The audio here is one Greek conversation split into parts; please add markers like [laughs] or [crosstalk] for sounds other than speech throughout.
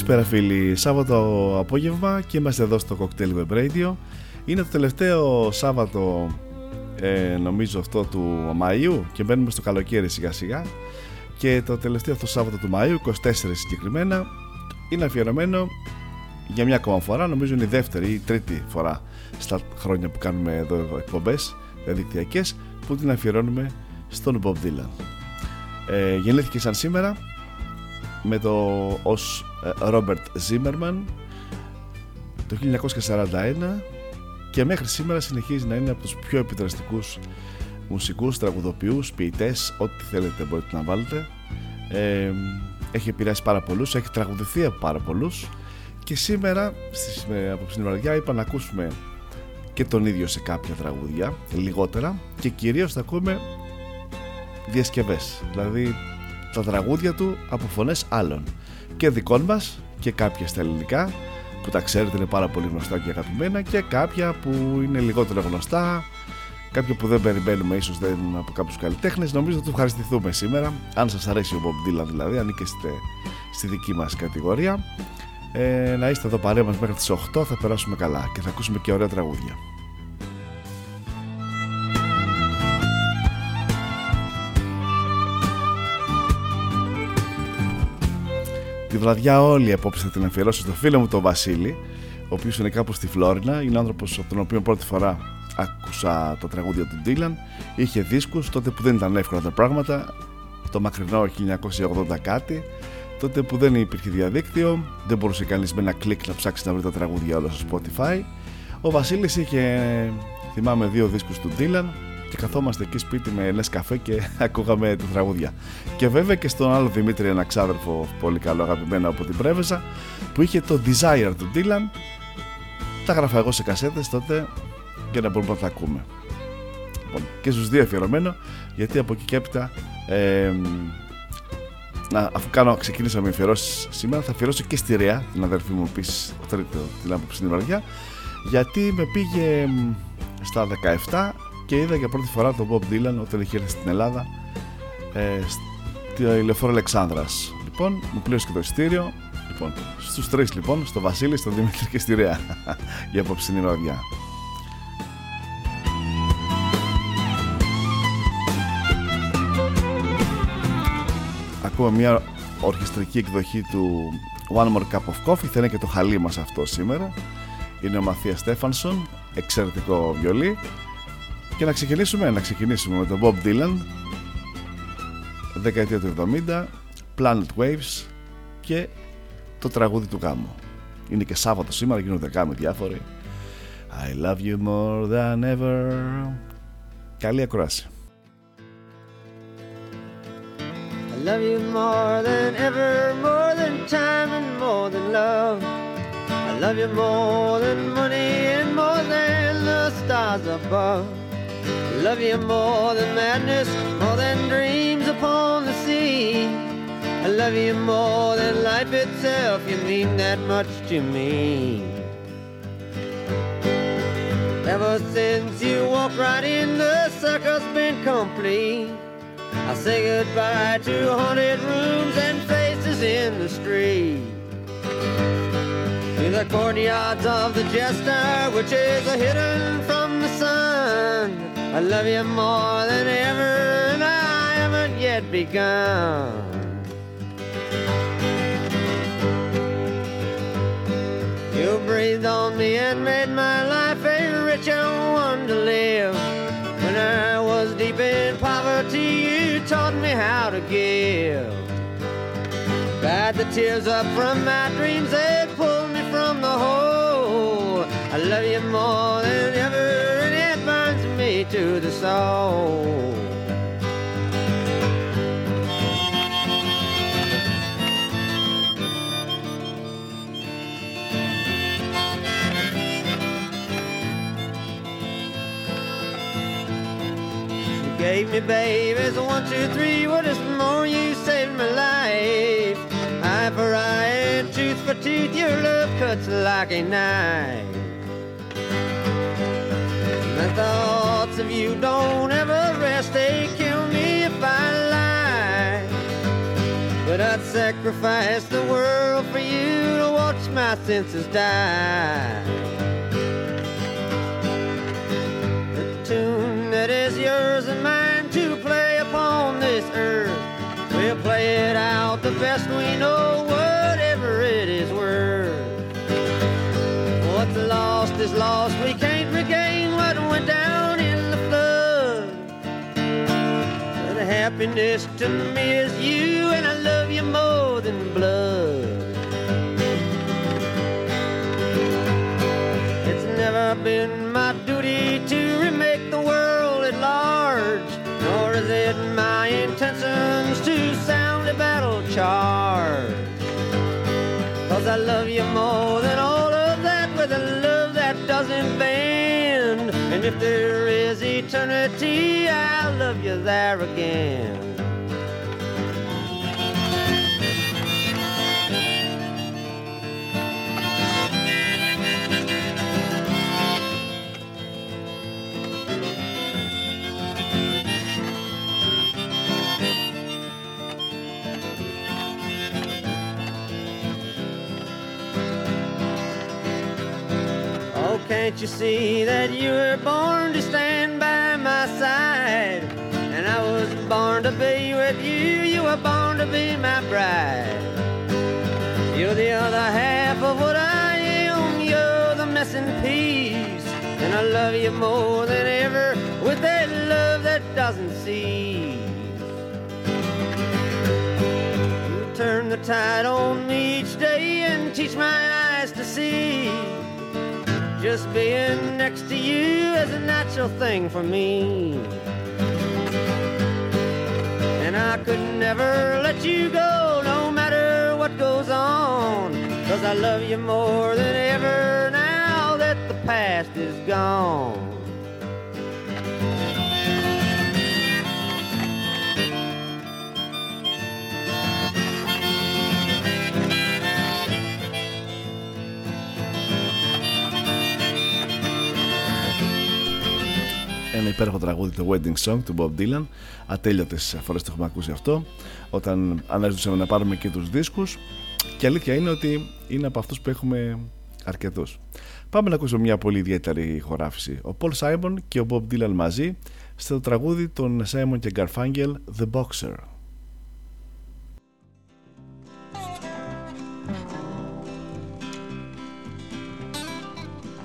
Καλησπέρα φίλοι, Σάββατο απόγευμα και είμαστε εδώ στο Cocktail Web Radio. Είναι το τελευταίο Σάββατο ε, νομίζω αυτό του Μαΐου και μπαίνουμε στο καλοκαίρι σιγά σιγά. Και το τελευταίο αυτό Σάββατο του Μαΐου, 24 συγκεκριμένα είναι αφιερωμένο για μια ακόμα φορά, νομίζω είναι η δεύτερη ή τρίτη φορά στα χρόνια που κάνουμε εδώ εκπομπές διαδικτυακές που την αφιερώνουμε στον Bob Dylan. Ε, Γεννήθηκε σαν σήμερα με το ως Ρόμπερτ Ζίμερμαν το 1941 και μέχρι σήμερα συνεχίζει να είναι από τους πιο επιδραστικούς μουσικούς, τραγουδοποιούς, ποιητές, ό,τι θέλετε μπορείτε να βάλετε. Ε, έχει επηρεάσει πάρα πολλούς, έχει τραγουδηθεί από πάρα πολλούς. Και σήμερα από την βραδιά είπα να ακούσουμε και τον ίδιο σε κάποια τραγούδια λιγότερα και κυρίως θα ακούμε διασκευές. Δηλαδή τα τραγούδια του από φωνές άλλων και δικών μας και κάποια στα ελληνικά που τα ξέρετε είναι πάρα πολύ γνωστά και αγαπημένα και κάποια που είναι λιγότερο γνωστά κάποια που δεν περιμένουμε ίσως δεν είναι από κάποιους καλλιτέχνες. Νομίζω θα τους ευχαριστηθούμε σήμερα αν σας αρέσει ο Bob Dylan δηλαδή ανήκεστε στη δική μας κατηγορία. Ε, να είστε εδώ παρέα μας μέχρι τις 8 θα περάσουμε καλά και θα ακούσουμε και ωραία τραγούδια Τη βραδιά όλη απόψε θα την αφιερώσω στο φίλο μου τον Βασίλη, ο οποίος είναι κάπου στη Φλόρινα. Είναι άνθρωπος από τον οποίο πρώτη φορά άκουσα το τραγούδια του Ντίλαν. Είχε δίσκους τότε που δεν ήταν εύκολα τα πράγματα, το μακρινό 1980 κάτι. Τότε που δεν υπήρχε διαδίκτυο, δεν μπορούσε κανείς με ένα κλικ να ψάξει να βρει τα τραγούδια όλα στο Spotify. Ο Βασίλης είχε, θυμάμαι, δύο δίσκους του Ντίλαν και καθόμαστε εκεί σπίτι με ένα καφέ και [laughs] ακούγαμε τα τραγούδια. Και βέβαια και στον άλλο Δημήτρη, ένα ξάδερφο πολύ καλό αγαπημένο από την Πρέβεζα, που είχε το Desire του Dylan. Τα γράφα εγώ σε κασέτες τότε για να μπορούμε να τα ακούμε. Λοιπόν, και στους δύο αφιερωμένο, γιατί από εκεί και έπειτα ε, να, αφού κάνω, ξεκίνησα με αφιερώσεις σήμερα, θα αφιερώσω και στη Ρεά, την αδερφή μου επίσης, την άποψη στην βραδιά, γιατί με πήγε στα 17 και είδα για πρώτη φορά τον Bob Dylan όταν είχε έρθει στην Ελλάδα ε, στη Λεωφόρο Αλεξάνδρας. Λοιπόν, μου πλήρωσε και το ειστήριο. Λοιπόν, στους τρεις λοιπόν, στο Βασίλη, στον Δημήτρη και στη Ρέα για απόψινή βραδιά. Ακούμε μια ορχιστρική εκδοχή του One More Cup of Coffee, θα είναι και το χαλί μας αυτό σήμερα. Είναι ο Μαθίας Στέφανσον, εξαιρετικό βιολί και να ξεκινήσουμε, να ξεκινήσουμε με τον Bob Dylan δεκαετία του 70 Planet Waves και το τραγούδι του γάμου είναι και Σάββατο σήμερα γίνονται γάμοι διάφοροι I love you more than ever Καλή ακρόαση I love you more than ever More than time and more than love I love you more than money and more than the stars above I love you more than madness, more than dreams upon the sea. I love you more than life itself, you mean that much to me. Ever since you walked right in, the circle's been complete. I say goodbye to haunted rooms and faces in the street. To the courtyards of the jester, which is a hidden from the sun. I love you more than ever, and I haven't yet begun. You breathed on me and made my life a richer one to live. When I was deep in poverty, you taught me how to give. Dried the tears up from my dreams, they pulled me from the hole. I love you more than ever, to the soul. You gave me babies, one, two, three, what is more, you saved my life. Eye for eye tooth for tooth, your love cuts like a knife. Thoughts of you don't ever rest, they kill me if I lie. But I'd sacrifice the world for you to watch my senses die. The tune that is yours and mine to play upon this earth. We'll play it out the best we know, whatever it is worth. What's lost is lost, we can't happiness to me is you, and I love you more than blood. It's never been my duty to remake the world at large, nor is it my intentions to sound a battle charge. Cause I love you more than all of that with a love that doesn't bend. And if there is eternity, I'll love you there again. Can't you see that you were born to stand by my side? And I was born to be with you, you were born to be my bride. You're the other half of what I am, you're the missing piece. And I love you more than ever with that love that doesn't cease. You turn the tide on me each day and teach my eyes to see. Just being next to you is a natural thing for me. And I could never let you go, no matter what goes on. Cause I love you more than ever now that the past is gone. Υπέροχο τραγούδι, το Wedding Song του Bob Dylan. Ατέλειωτες φορές το έχουμε ακούσει αυτό. Όταν αναζητούσαμε να πάρουμε και τους δίσκους Και αλήθεια είναι ότι είναι από αυτούς που έχουμε αρκετούς. Πάμε να ακούσουμε μια πολύ ιδιαίτερη ηχογράφηση. Ο Paul Simon και ο Bob Dylan μαζί στο τραγούδι των Simon και Garfunkel The Boxer.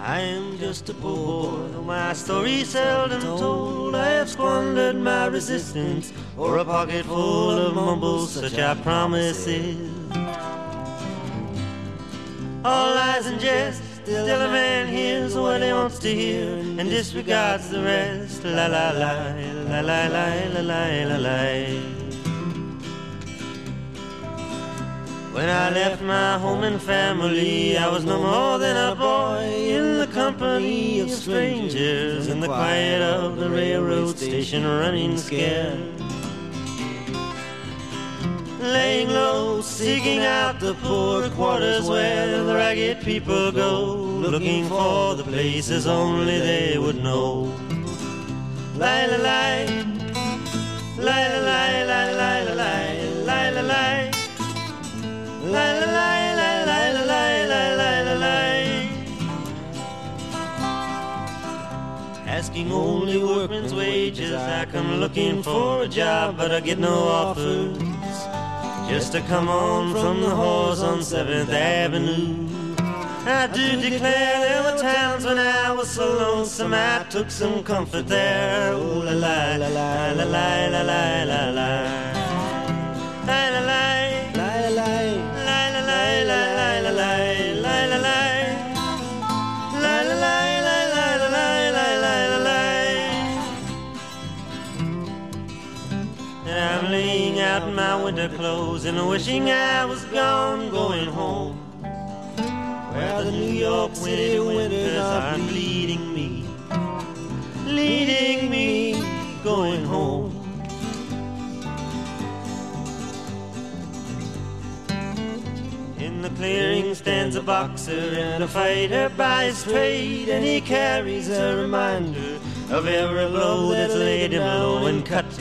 I am just a poor boy, my story seldom told. I have squandered my resistance for a pocket full of mumbles, such are promises. All lies and jest, still a man hears what he wants to hear and disregards the rest. La la la, la la la la la la la. When I left my home and family, I was no more than a boy in the company of strangers in the quiet of the railroad station running scared. Laying low, seeking out the poor quarters where the ragged people go, looking for the places only they would know. Lie, lie, lie, lie, lie, lie, lie, lie, lie, lie, Asking only workman's wages I come looking for a job but I get no offers Just to come on from the horse on 7th Avenue I do declare there were times when I was so lonesome I took some comfort there. La la la la la la. La la la la my winter clothes and wishing I was gone, going home. Where the New York City winters are leading me, leading me, going home. In the clearing stands a boxer and a fighter by his trade, and he carries a reminder of every blow that's laid him low and cut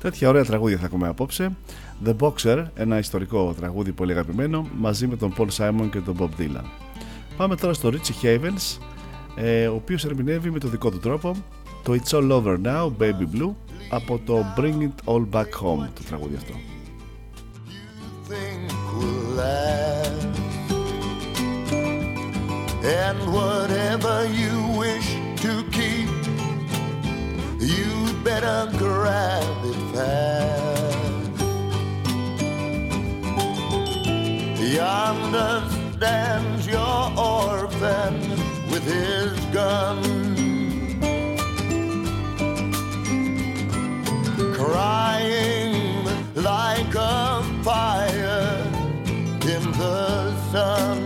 Τέτοια ωραία τραγούδια θα ακούμε απόψε. The Boxer, ένα ιστορικό τραγούδι πολύ αγαπημένο, μαζί με τον Paul Simon και τον Bob Dylan. Πάμε τώρα στο Richie Havens, ε, ο οποίος ερμηνεύει με το δικό του τρόπο το It's All Over Now, Baby Blue, από το Bring It All Back Home, το τραγούδι αυτό. And whatever you wish to keep, you better grab it fast. Yonder stands your orphan with his gun. Crying like a fire in the sun.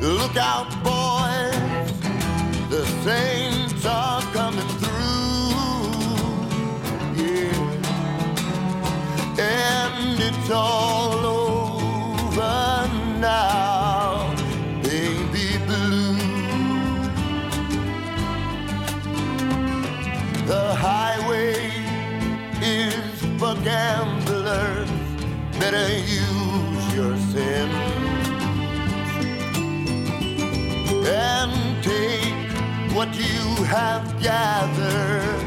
Look out, saints are coming through. Yeah, and it's all over now, baby blue. The highway is for gamblers. Better use your sense and take what you have gathered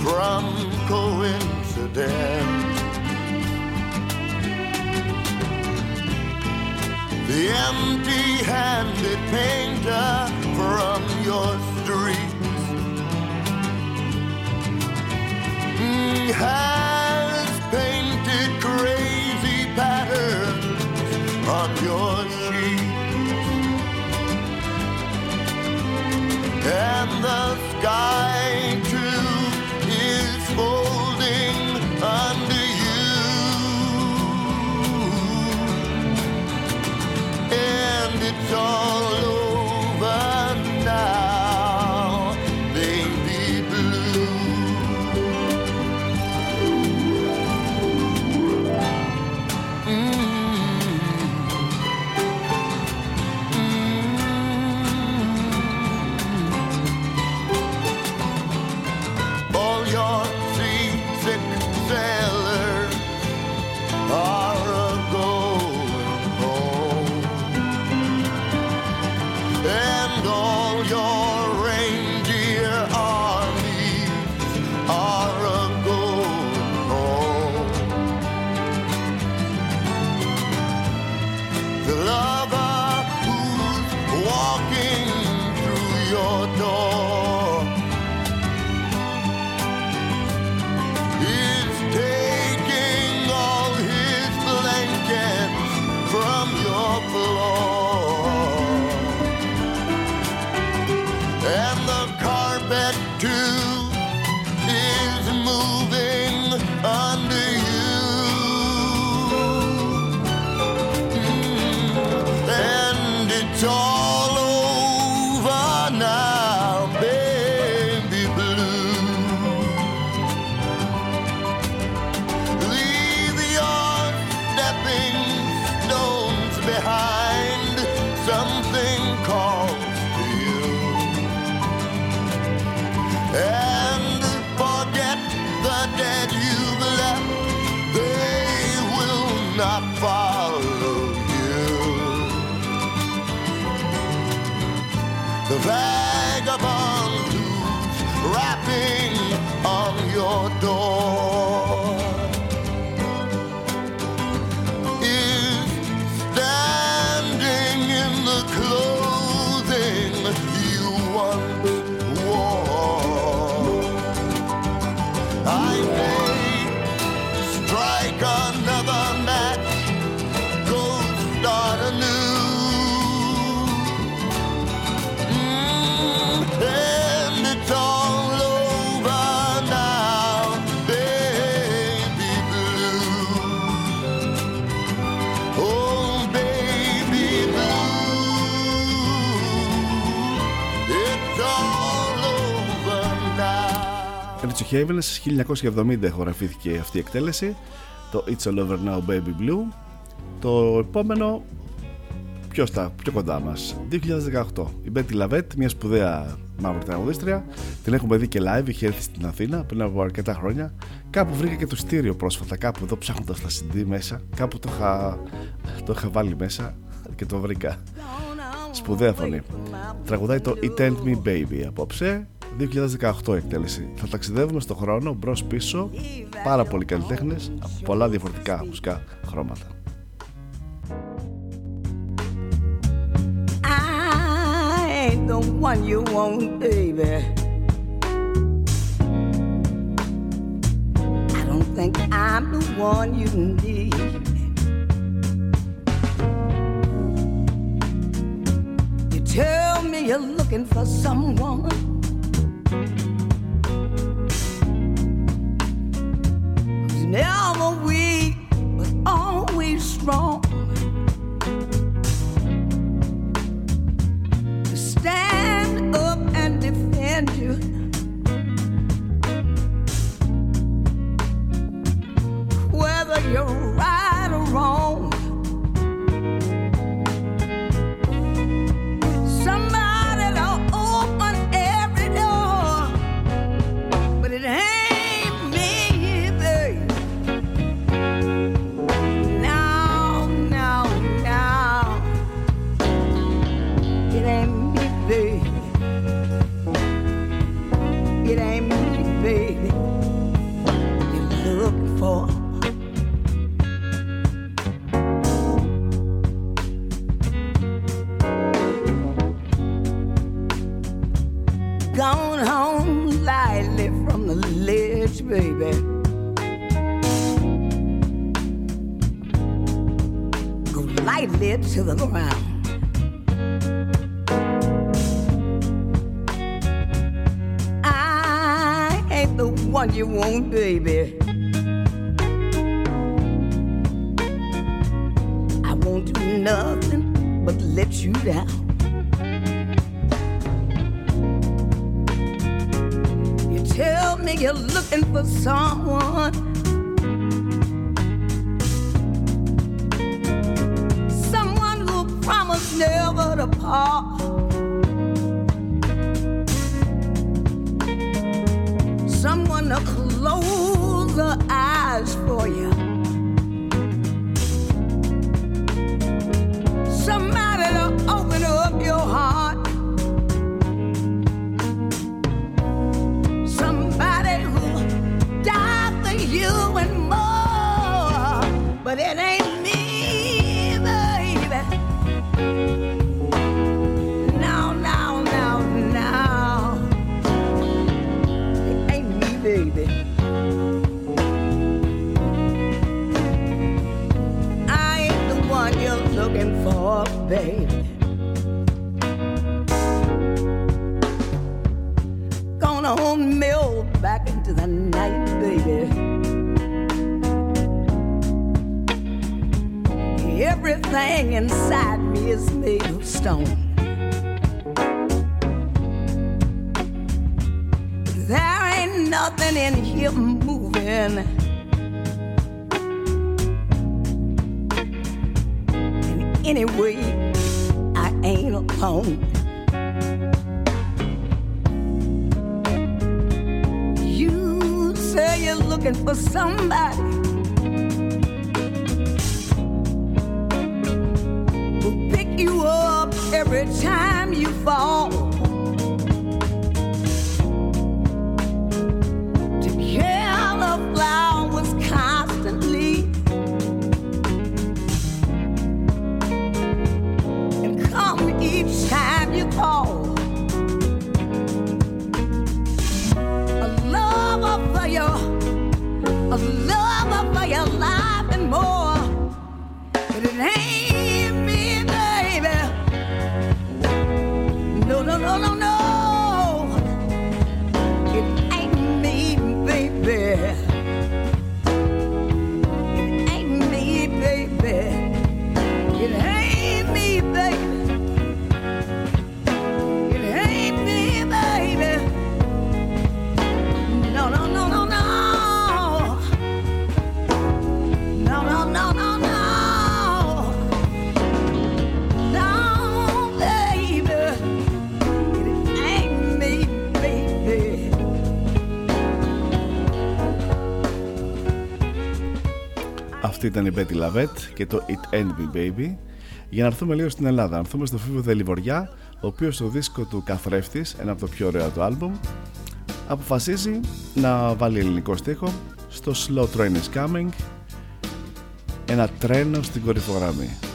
from coincidence. The empty-handed painter from your streets has painted crazy patterns on your and the sky too is folding under you? And it's all your Haven στις 1970 ηχογραφήθηκε αυτή η εκτέλεση. Το It's All Over Now Baby Blue. Το επόμενο πιο, στα, πιο κοντά μας 2018 η Betty Lavette μια σπουδαία μαύρη τραγουδίστρια. Την έχουμε δει και live είχε έρθει στην Αθήνα πριν από αρκετά χρόνια. Κάπου βρήκα και το στήριο πρόσφατα κάπου εδώ ψάχνοντας τα CD μέσα. Κάπου το είχα, το είχα βάλει μέσα και το βρήκα. Σπουδαία φωνή. Τραγουδάει το It Ain't Me Baby απόψε 2018 εκτέλεση. Θα ταξιδεύουμε στον χρόνο μπρος πίσω, πάρα πολλοί καλλιτέχνες από πολλά διαφορετικά μουσικά χρώματα. I ain't the one you want, baby. I don't think I'm the one you need. You tell me you're looking for someone never weak, but always strong. To stand up and defend you. Whether you're right or wrong. Αυτή ήταν η Betty Lavette και το It End Me Baby. Για να έρθουμε λίγο στην Ελλάδα, να έρθουμε στο Φίβο Δελιβοριά, ο οποίος στο δίσκο του Καθρέφτης, ένα από τα πιο ωραία του άλμπουμ, αποφασίζει να βάλει ελληνικό στίχο στο Slow Train is Coming, ένα τρένο στην κορυφογραμμή.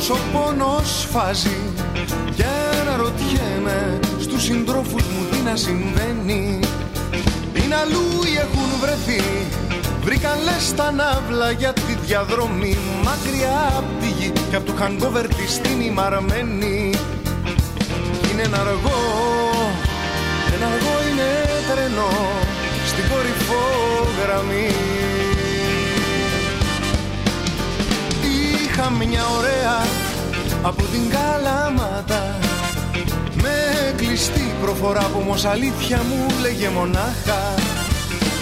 Που αυτός ο πόνος φάζει Και αναρωτιέμαι στους συντρόφους μου τι να συμβαίνει. Είναι αλλού ή έχουν βρεθεί Βρήκαν λες τα ναύλα για τη διαδρομή. Μακριά απ' τη γη και απ' του hangover της την ημαρμένη Είναι ένα αργό, ένα αργό είναι τρενό Στην κορυφό γραμμή Είχα μια ωραία από την Καλαμάτα. Με κλειστή προφορά που όμως αλήθεια μου λέγε μονάχα.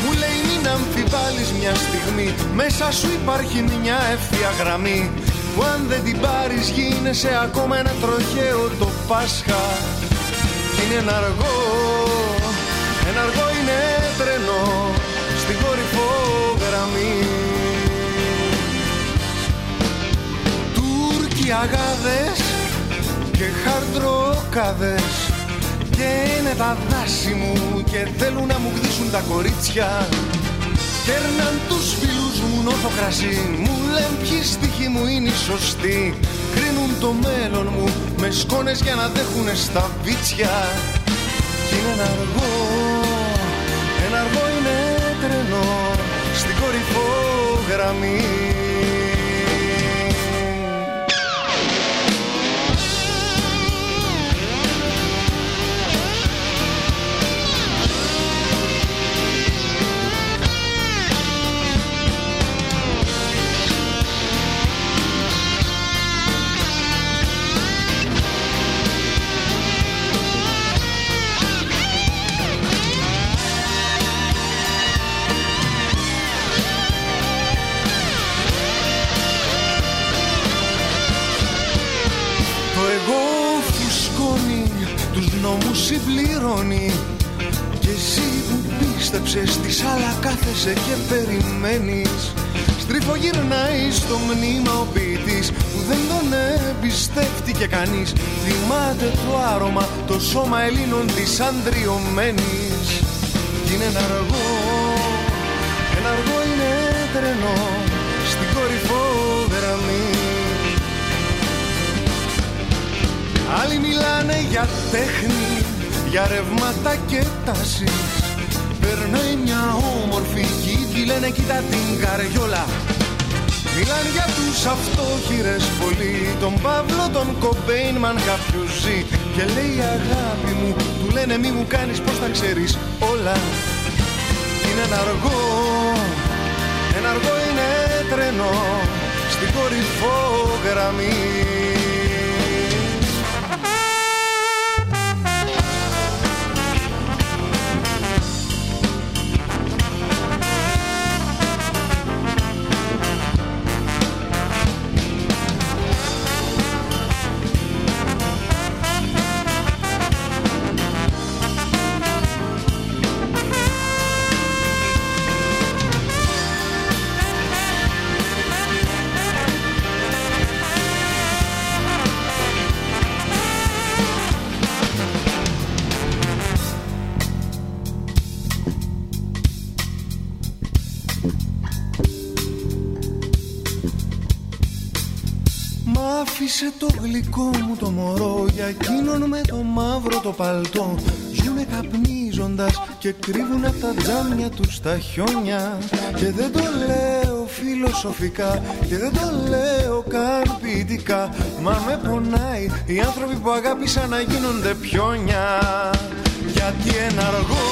Μου λέει μην αμφιβάλλεις μια στιγμή. Μέσα σου υπάρχει μια ευθεία γραμμή. Που αν δεν την πάρεις γίνεσαι ακόμα ένα τροχαίο το Πάσχα Κι είναι ένα αργό, ένα αργό είναι τρένο Στην κορυφό γραμμή αγάδες και χαρτροκάδες και είναι τα δάση μου και θέλουν να μου γδίσουν τα κορίτσια. Κέρναν τους φίλους μου νόθο κρασί Μου λένε ποιοι στοιχοί μου είναι οι σωστοί. Κρίνουν το μέλλον μου με σκόνες για να δέχουνε στα βίτσια. Κι είναι ένα αργό, ένα αργό είναι τρενό Στην κορυφό γραμμή νόμους συμπληρώνει Και εσύ που πίστεψες της άλλα κάθεσαι και περιμένεις. Στριφογυρνάει στο μνήμα ο ποιητής που δεν τον εμπιστεύτηκε κανείς. Θυμάται το άρωμα, το σώμα Ελλήνων της αντριωμένης Κι είναι ένα αργό, ένα αργό είναι τρενό στην κορυφό γραμμή. Άλλοι μιλάνε για τέχνη, για ρεύματα και τάσεις Περνάει μια όμορφη γη, λένε κοίτα την καριόλα Μιλάν για τους αυτόχειρες πολύ Τον Παύλο, τον Κομπέιν, μαν κάποιος ζει. Και λέει αγάπη μου, του λένε μη μου κάνεις πως τα ξέρεις όλα Είναι ένα αργό, ένα αργό είναι τρένο Στην κορυφό γραμμή άφησε το γλυκό μου το μωρό Για εκείνον με το μαύρο το παλτό. Ζουνε καπνίζοντας και κρύβουν απ' τα τζάμια τους τα χιόνια. Και δεν το λέω φιλοσοφικά Και δεν το λέω καν ποιητικά Μα με πονάει οι άνθρωποι που αγάπησαν να γίνονται πιόνια. Γιατί ένα αργό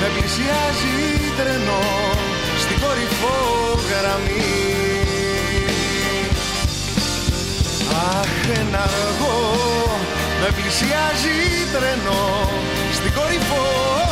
με πλησιάζει τρενό Στην κορυφό γραμμή Αχ, ένα εγώ με πλησιάζει τρένο στην κορυφό.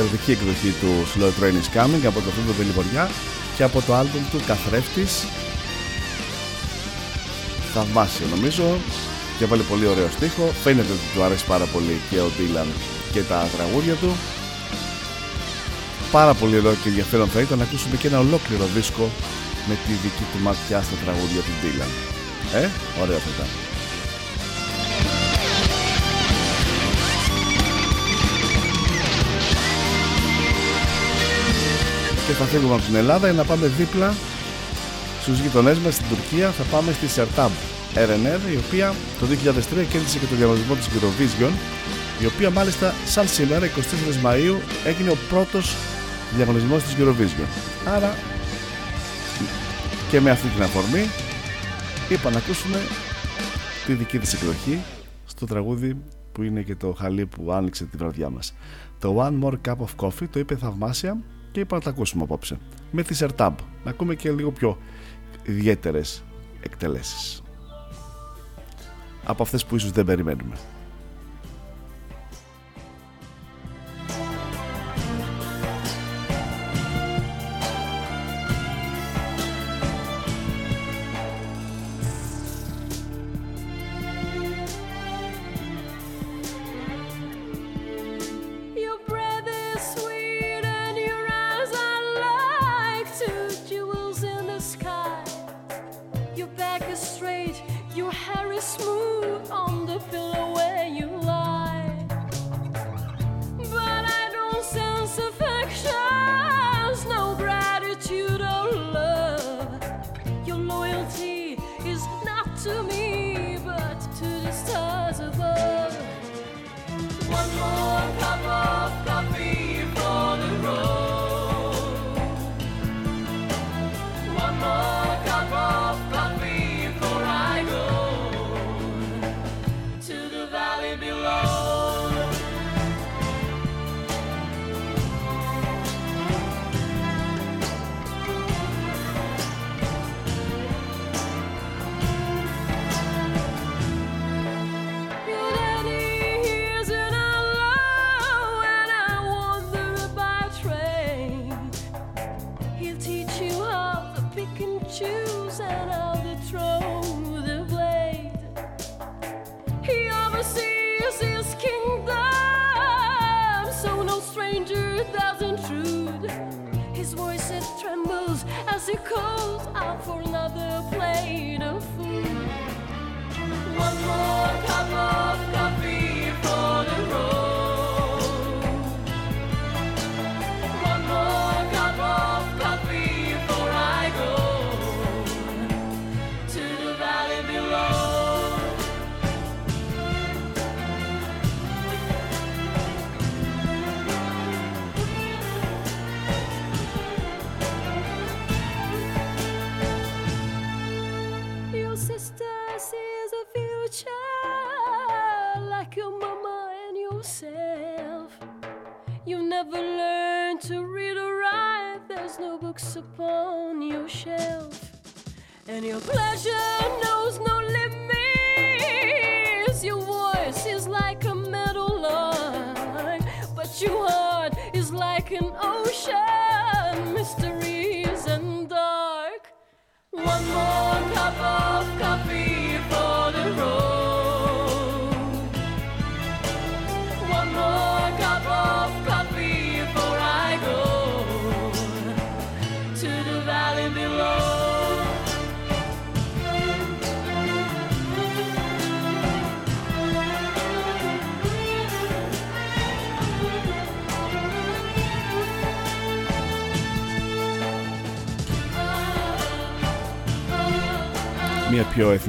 Εξαιρετική εκδοχή του Slow Train is Coming από το φίλο Βελιβοριά και από το άλμπουμ του Καθρέφτης. Θαυμάσιο νομίζω. Και βάλει πολύ ωραίο στίχο. Φαίνεται ότι του αρέσει πάρα πολύ και ο Dylan και τα τραγούδια του. Πάρα πολύ ωραίο και ενδιαφέρον θα ήταν να ακούσουμε και ένα ολόκληρο δίσκο με τη δική του ματιά στα τραγούδια του Dylan. Ε, ωραίο θα ήταν και θα φύγουμε από την Ελλάδα για να πάμε δίπλα στους γειτονές μας στην Τουρκία. Θα πάμε στη Σερτάμπ RNR η οποία το 2003 κέρδισε και το διαγωνισμό της Eurovision η οποία μάλιστα σαν σήμερα 24 Μαΐου έγινε ο πρώτος διαγωνισμός της Eurovision. Άρα και με αυτή την αφορμή είπα να ακούσουμε τη δική της εκδοχή στο τραγούδι που είναι και το χαλί που άνοιξε τη βραδιά μας. Το One More Cup of Coffee το είπε θαυμάσια και είπα να τα ακούσουμε απόψε. Με τη Σερτάμπ να ακούμε και λίγο πιο ιδιαίτερες εκτελέσεις. Από αυτές που ίσως δεν περιμένουμε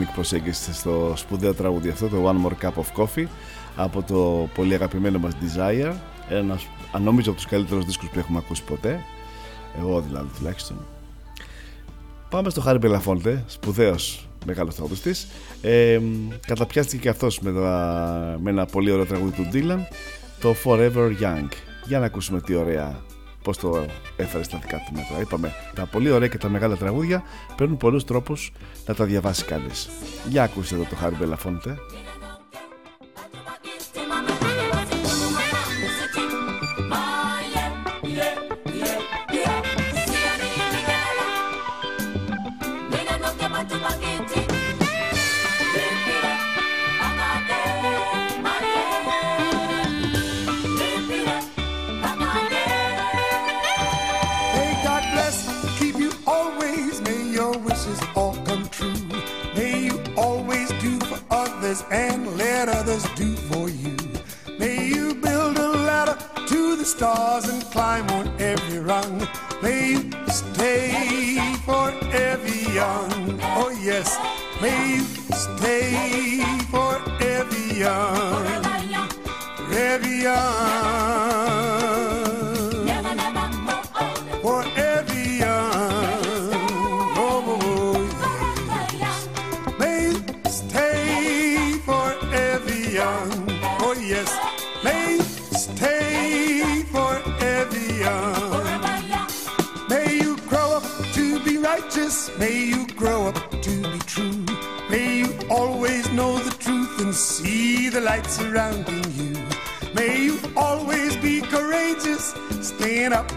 ethnic προσέγγιση στο σπουδαίο τραγούδι αυτό, το One More Cup of Coffee από το πολύ αγαπημένο μας Desire. Ένας, αν νομίζω από τους καλύτερους δίσκους που έχουμε ακούσει ποτέ. Εγώ δηλαδή τουλάχιστον. Πάμε στο Χάρη Μπελαφόντε, σπουδαίος μεγάλος τραγουδιστής. Ε, καταπιάστηκε και αυτός με, με ένα πολύ ωραίο τραγούδι του Dylan το Forever Young. Για να ακούσουμε τι ωραία Πώς το έφερες στα δικά του μέτρα. Είπαμε, τα πολύ ωραία και τα μεγάλα τραγούδια παίρνουν πολλούς τρόπους να τα διαβάσει κανείς. Για ακούστε εδώ το Χάρη Μπελαφόντε.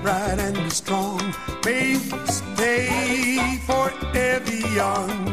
Upright and be strong. May you stay forever young.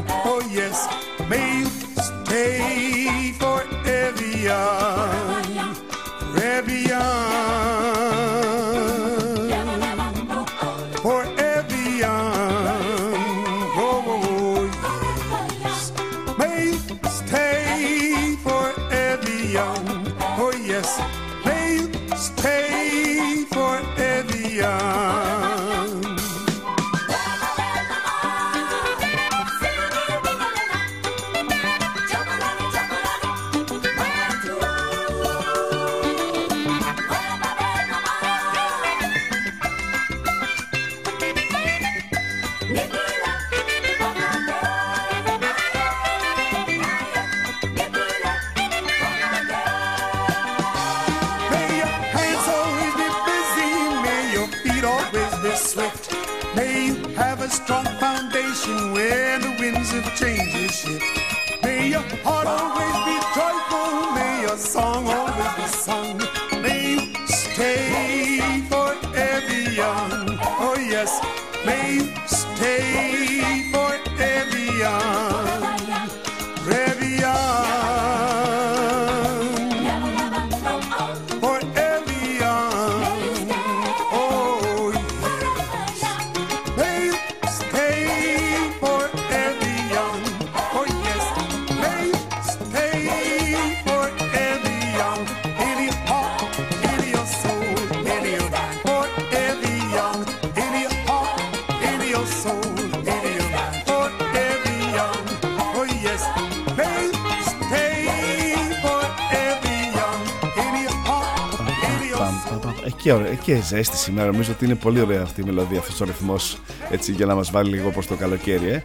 Και, και ζέστη σήμερα. Νομίζω ότι είναι πολύ ωραία αυτή η μελωδία, αυτός ο ρυθμός έτσι για να μας βάλει λίγο προς το καλοκαίρι. Ε.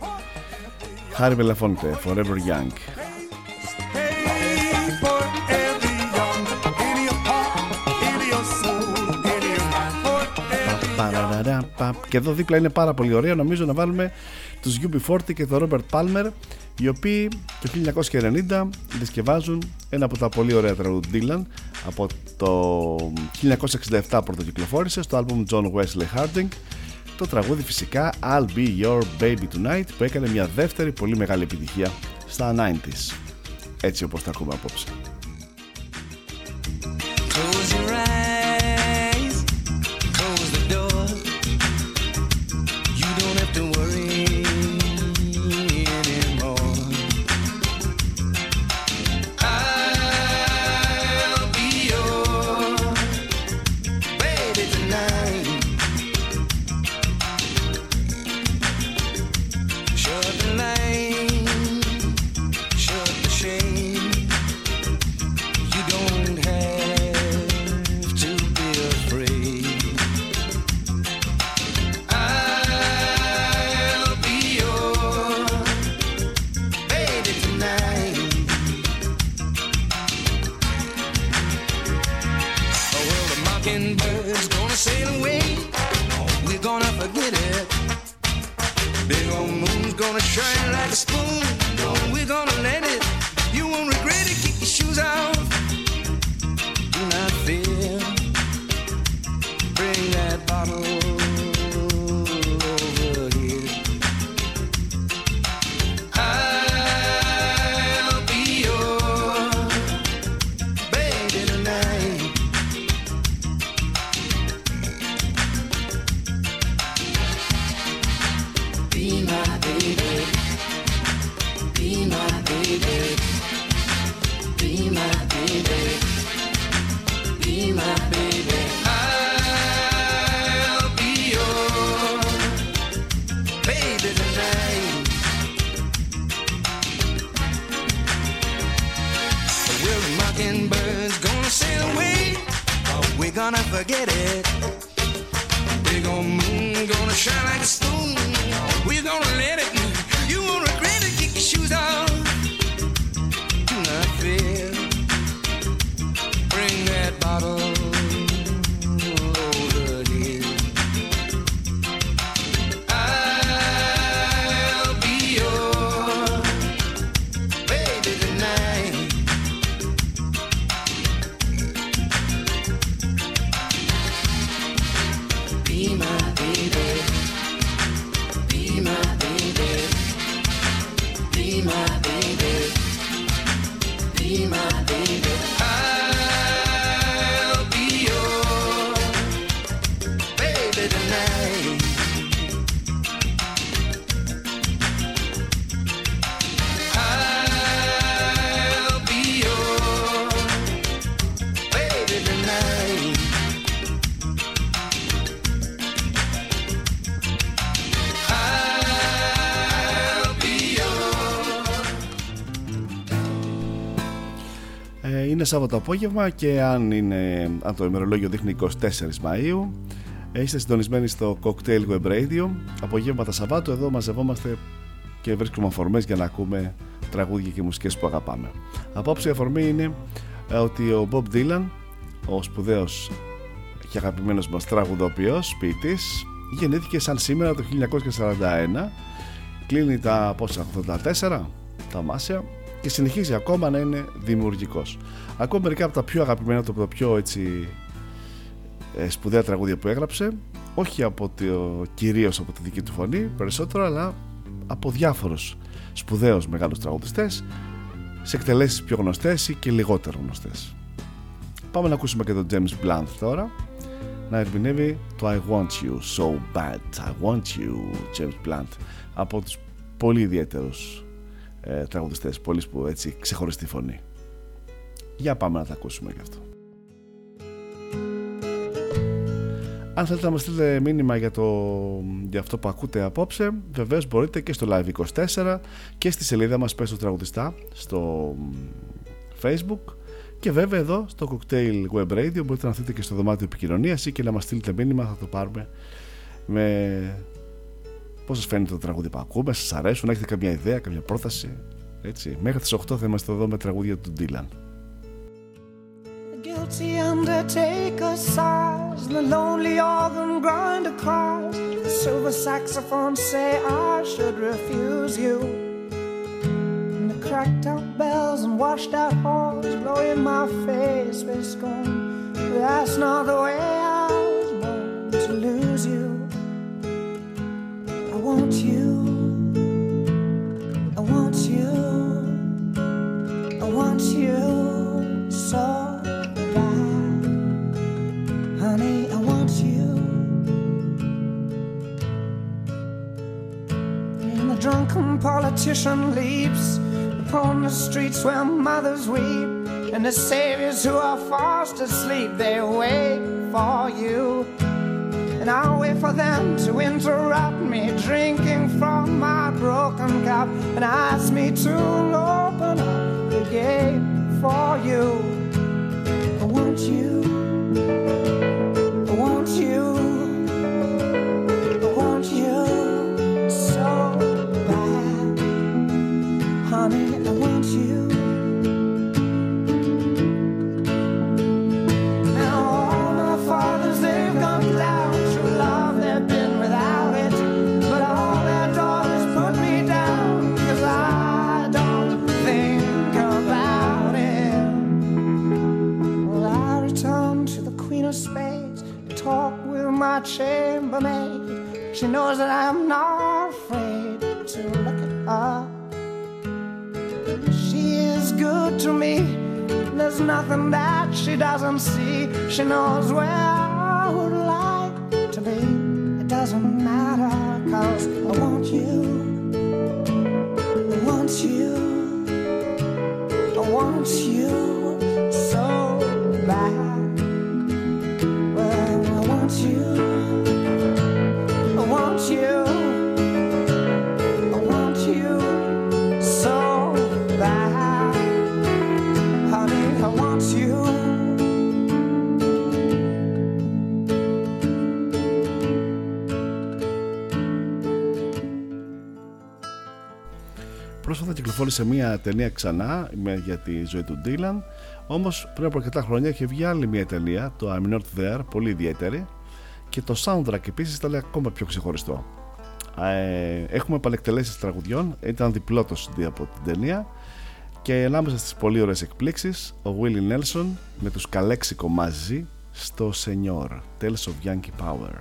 Χάρη Μπελαφόντε, Forever Young. Και εδώ δίπλα είναι πάρα πολύ ωραία. Νομίζω να βάλουμε τους UB40 και τον Robert Palmer οι οποίοι το 1990 δισκευάζουν ένα από τα πολύ ωραία τραγούδια Dylan από το 1967 πρωτοκυκλοφόρησε στο άλμπουμ John Wesley Harding. Το τραγούδι φυσικά I'll Be Your Baby Tonight που έκανε μια δεύτερη πολύ μεγάλη επιτυχία στα 90s έτσι όπως τα ακούμε απόψε Σάββατο απόγευμα και αν, είναι, αν το ημερολόγιο δείχνει 24 Μαΐου είστε συντονισμένοι στο Cocktail Web Radio. Απογεύματα Σαββάτου εδώ μαζευόμαστε και βρίσκουμε αφορμές για να ακούμε τραγούδια και μουσικές που αγαπάμε. Απόψε η αφορμή είναι ε, ότι ο Bob Dylan ο σπουδαίος και αγαπημένος μας τραγουδοποιός, ποιητής γεννήθηκε σαν σήμερα το 1941 κλείνει τα πόσα 84 τα μάσια και συνεχίζει ακόμα να είναι δημιουργικός Ακόμα μερικά από τα πιο αγαπημένα, από τα πιο έτσι ε, σπουδαία τραγούδια που έγραψε. Όχι από το, κυρίως από τη δική του φωνή περισσότερο αλλά από διάφορους σπουδαίους μεγάλους τραγουδιστές σε εκτελέσεις πιο γνωστές ή και λιγότερο γνωστές. Πάμε να ακούσουμε και τον James Blunt τώρα να ερμηνεύει το I want you so bad I want you James Blunt από τους πολύ ιδιαίτερους ε, τραγουδιστές πολύ που έτσι ξεχωριστή φωνή για πάμε να τα ακούσουμε γι' αυτό. Αν θέλετε να μας στείλετε μήνυμα για, το, για αυτό που ακούτε απόψε, βεβαίως μπορείτε και στο Live24 και στη σελίδα μας Πέσω Τραγουδιστά στο Facebook και βέβαια εδώ στο Cocktail Web Radio μπορείτε να έρθετε και στο δωμάτιο επικοινωνίας ή και να μας στείλετε μήνυμα, θα το πάρουμε με πώς σας φαίνεται το τραγούδι που ακούμε, σας αρέσουν, έχετε καμιά ιδέα, καμιά πρόταση. Έτσι. Μέχρι τις 8 θα είμαστε εδώ με τραγούδια του Dylan. Guilty undertaker sighs, the lonely organ grinder cries, the silver saxophone say I should refuse you. And the cracked out bells and washed out horns blow in my face with scorn. That's not the way I was born to lose you. I want you. Drunken politician leaps upon the streets where mothers weep, and the saviors who are fast asleep, they wait for you. And I'll wait for them to interrupt me, drinking from my broken cup, and ask me to open up the gate for you. I want you I want you. Chambermaid. She knows that I'm not afraid to look at her. She is good to me. There's nothing that she doesn't see. She knows where I would like to be. It doesn't matter, cause I want you. I want you. I want you Πρόσφατα κυκλοφόρησε μια ταινία ξανά με- για τη ζωή του Ντίλαν. Όμως πριν από αρκετά χρόνια είχε βγει άλλη μια ταινία, το I'm Not There, πολύ ιδιαίτερη. Και το soundtrack επίσης ήταν ακόμα πιο ξεχωριστό. Ε, έχουμε επανεκτελέσει τραγουδιών, ήταν διπλό το CD από την ταινία. Και ανάμεσα στις πολύ ωραίες εκπλήξεις, ο Willie Nelson με τους Καλέξικο μαζί στο Senior, Tales of Yankee Power.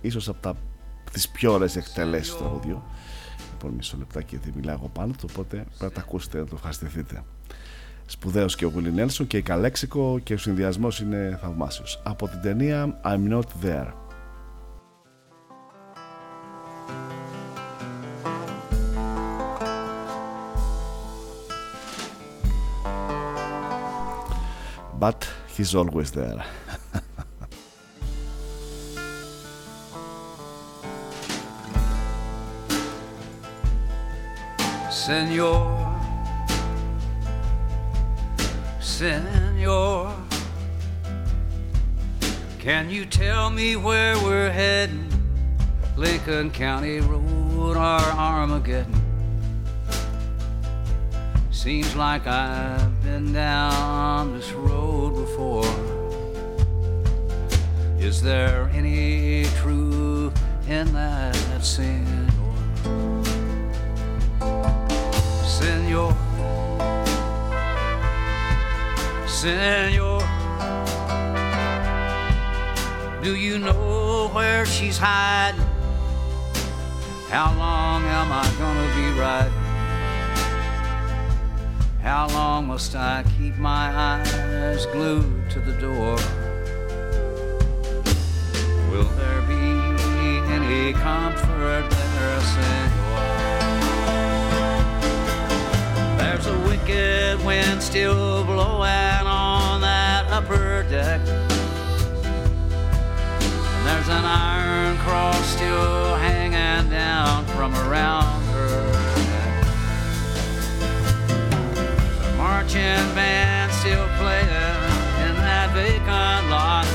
Ίσως από τα, τις πιο ωραίες εκτελέσεις του τραγουδιού. Λοιπόν, μισό λεπτάκι γιατί μιλάω εγώ πάνω του, οπότε πρέπει να τα ακούσετε να το ευχαριστηθείτε. Σπουδαίος και ο Willie Nelson και η Καλέξικο και ο συνδυασμός είναι θαυμάσιος. Από την ταινία I'm Not There. But he's always there. Senor, Senor, can you tell me where we're heading? Lincoln County Road or Armageddon? Seems like I've been down this road before. Is there any truth in that, Senor? Senor, Senor, do you know where she's hiding? How long am I gonna be riding? How long must I keep my eyes glued to the door? Will there be any comfort there, Senor? There's a wicked wind still blowing on that upper deck. And there's an iron cross still hanging down from around her neck. The marching band still playing in that vacant lot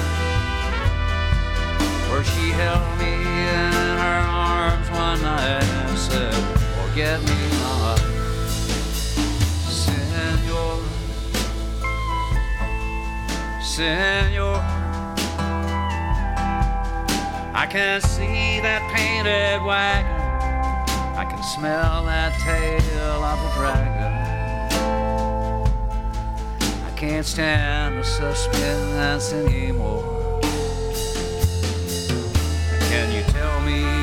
where she held me in her arms one night and said, Forget me not. Senor, I can see that painted wagon. I can smell that tail of a dragon. I can't stand the suspense anymore. Can you tell me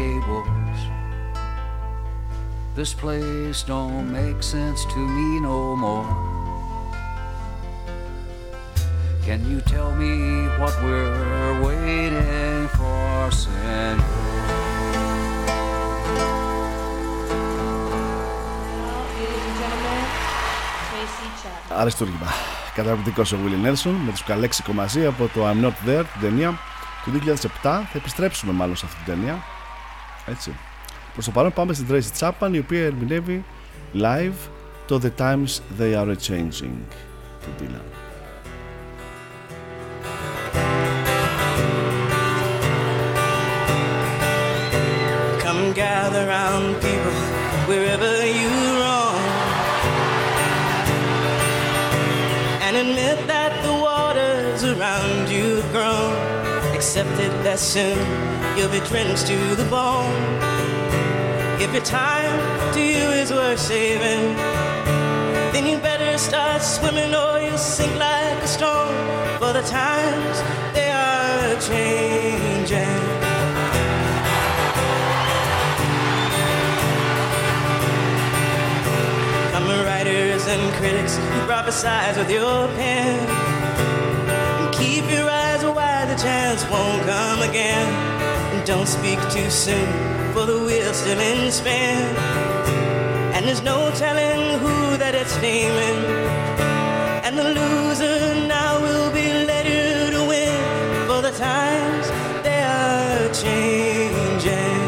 cables. This place don't make ο Βίλι Έλσον με τους Καλέξικο μαζί από το I'm Not There, την ταινία του 2007. Θα επιστρέψουμε μάλλον σε αυτή την ταινία. Έτσι. Προ το παρόν πάμε στην Tracy Chapman η οποία ερμηνεύει live το The Times They Are Changing του Dylan. Come gather round people wherever you roam and admit that the waters around you have grown. Accept it that soon you'll be drenched to the bone. If your time to you is worth saving, then you better start swimming or you'll sink like a stone. For the times they are changing. Come writers and critics who prophesize with your pen. And keep your eyes wide, the chance won't come again. Don't speak too soon, for the wheel's still in spin. And there's no telling who that it's naming. And the loser now will be later to win. For the times they are changing.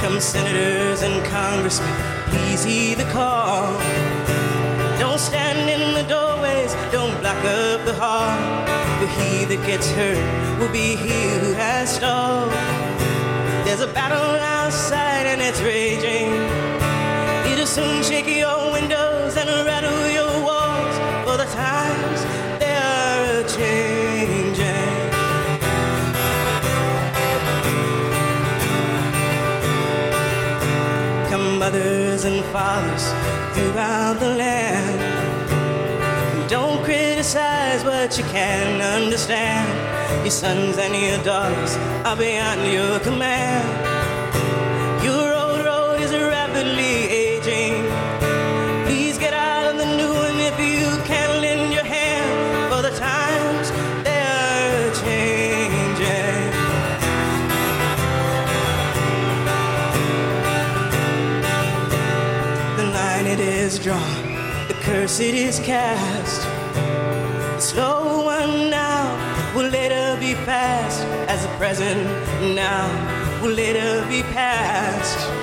Come senators and congressmen, please heed the call. Don't the heart. For he that gets hurt will be he who has stalled. There's a battle outside and it's raging. It'll soon shake your windows and rattle your walls. For the times they are a-changing Come mothers and fathers throughout the land. What you can't understand. Your sons and your daughters are beyond your command. Your old road is rapidly aging. Please get out of the new one if you can lend your hand. For the times they are changing. The line it is drawn, the curse it is cast. Past, as the present now will later be past.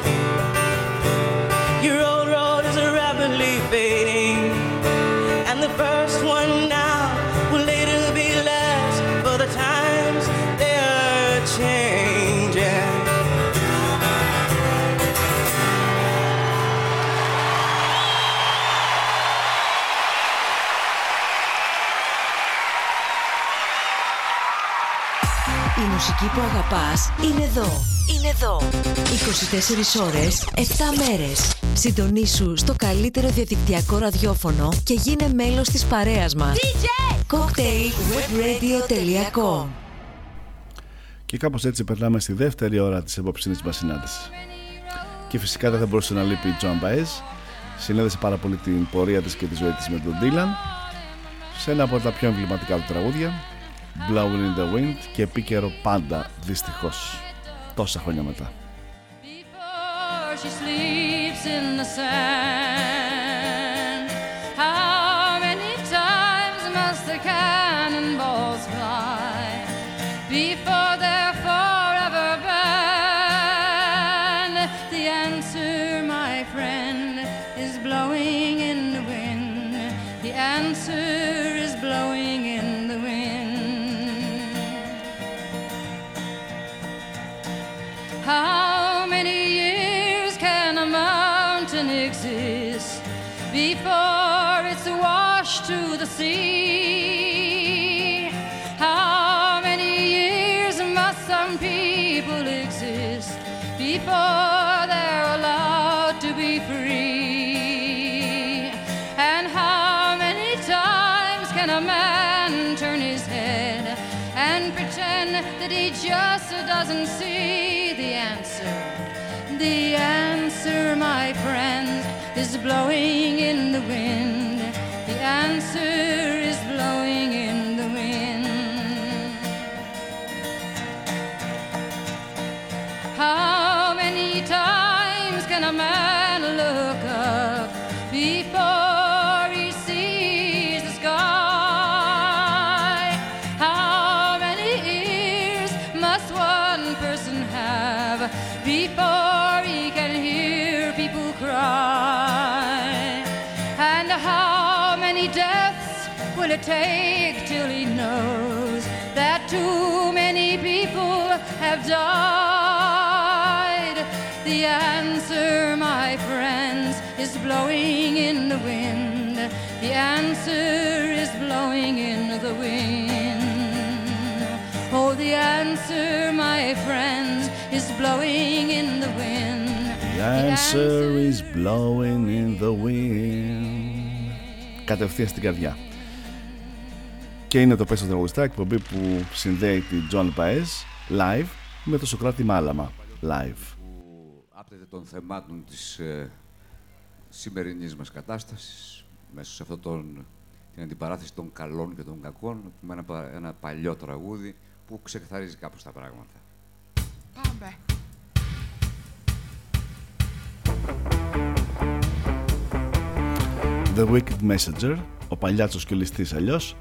Μουσική που αγαπάς είναι εδώ. Είναι εδώ. 24 ώρες, 7 μέρες. Συντονίσου στο καλύτερο διαδικτυακό ραδιόφωνο και γίνε μέλος της παρέας μας. DJ! cocktailwebradio.com Και κάπως έτσι περνάμε στη δεύτερη ώρα της επόψινης μας συνάντησης. Και φυσικά δεν θα μπορούσε να λείπει η Τζοαν Μπαέζ. Συνέδεσε πάρα πολύ την πορεία της και τη ζωή της με τον Dylan σε ένα από τα πιο εμβληματικά του τραγούδια Blowing in the Wind και επίκαιρο πάντα δυστυχώς τόσα χρόνια μετά. How many years can a mountain exist before it's washed to the sea? How many years must some people exist before my friend, is blowing in the wind. The answer deaths will it take till he knows that too many people have died? The answer, my friends, is blowing in the wind. The answer is blowing in the wind. Oh, the answer, my friends, is blowing in the wind. The answer is blowing in the wind. Κατευθείαν στην καρδιά. Και είναι το Πέσο Τραγουδιστά, εκπομπή που συνδέει την John Paez live με το Σοκράτη Μάλαμα live. άπτεται των θεμάτων της ε, σημερινής μας κατάστασης μέσα σε αυτόν τον, την αντιπαράθεση των καλών και των κακών με ένα, πα- ένα παλιό τραγούδι που ξεκαθαρίζει κάπως τα πράγματα. Πάμε. The Wicked Messenger, ο παλιάτσος και ο ληστής αλλιώς.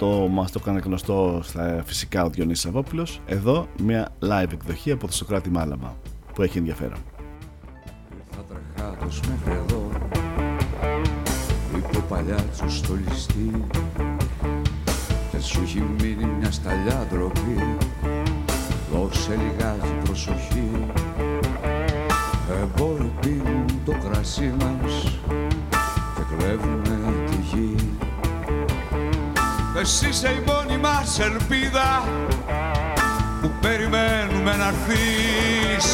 Το μας το έκανε γνωστό στα φυσικά ο Διονύσης Σαββόπουλος. Εδώ μια live εκδοχή από το Σοκράτη Μάλαμα που έχει ενδιαφέρον. Ήρθα τρεχάτος μέχρι εδώ είπε ο παλιάτσος στο ληστή και σου έχει μείνει μια σταλιά ντροπή δώσε λιγάκι προσοχή εμπόροι πίνουν το κρασί μας και κλέβουνε τη γη Εσύ είσαι η μόνη μας ελπίδα που περιμένουμε να έρθεις.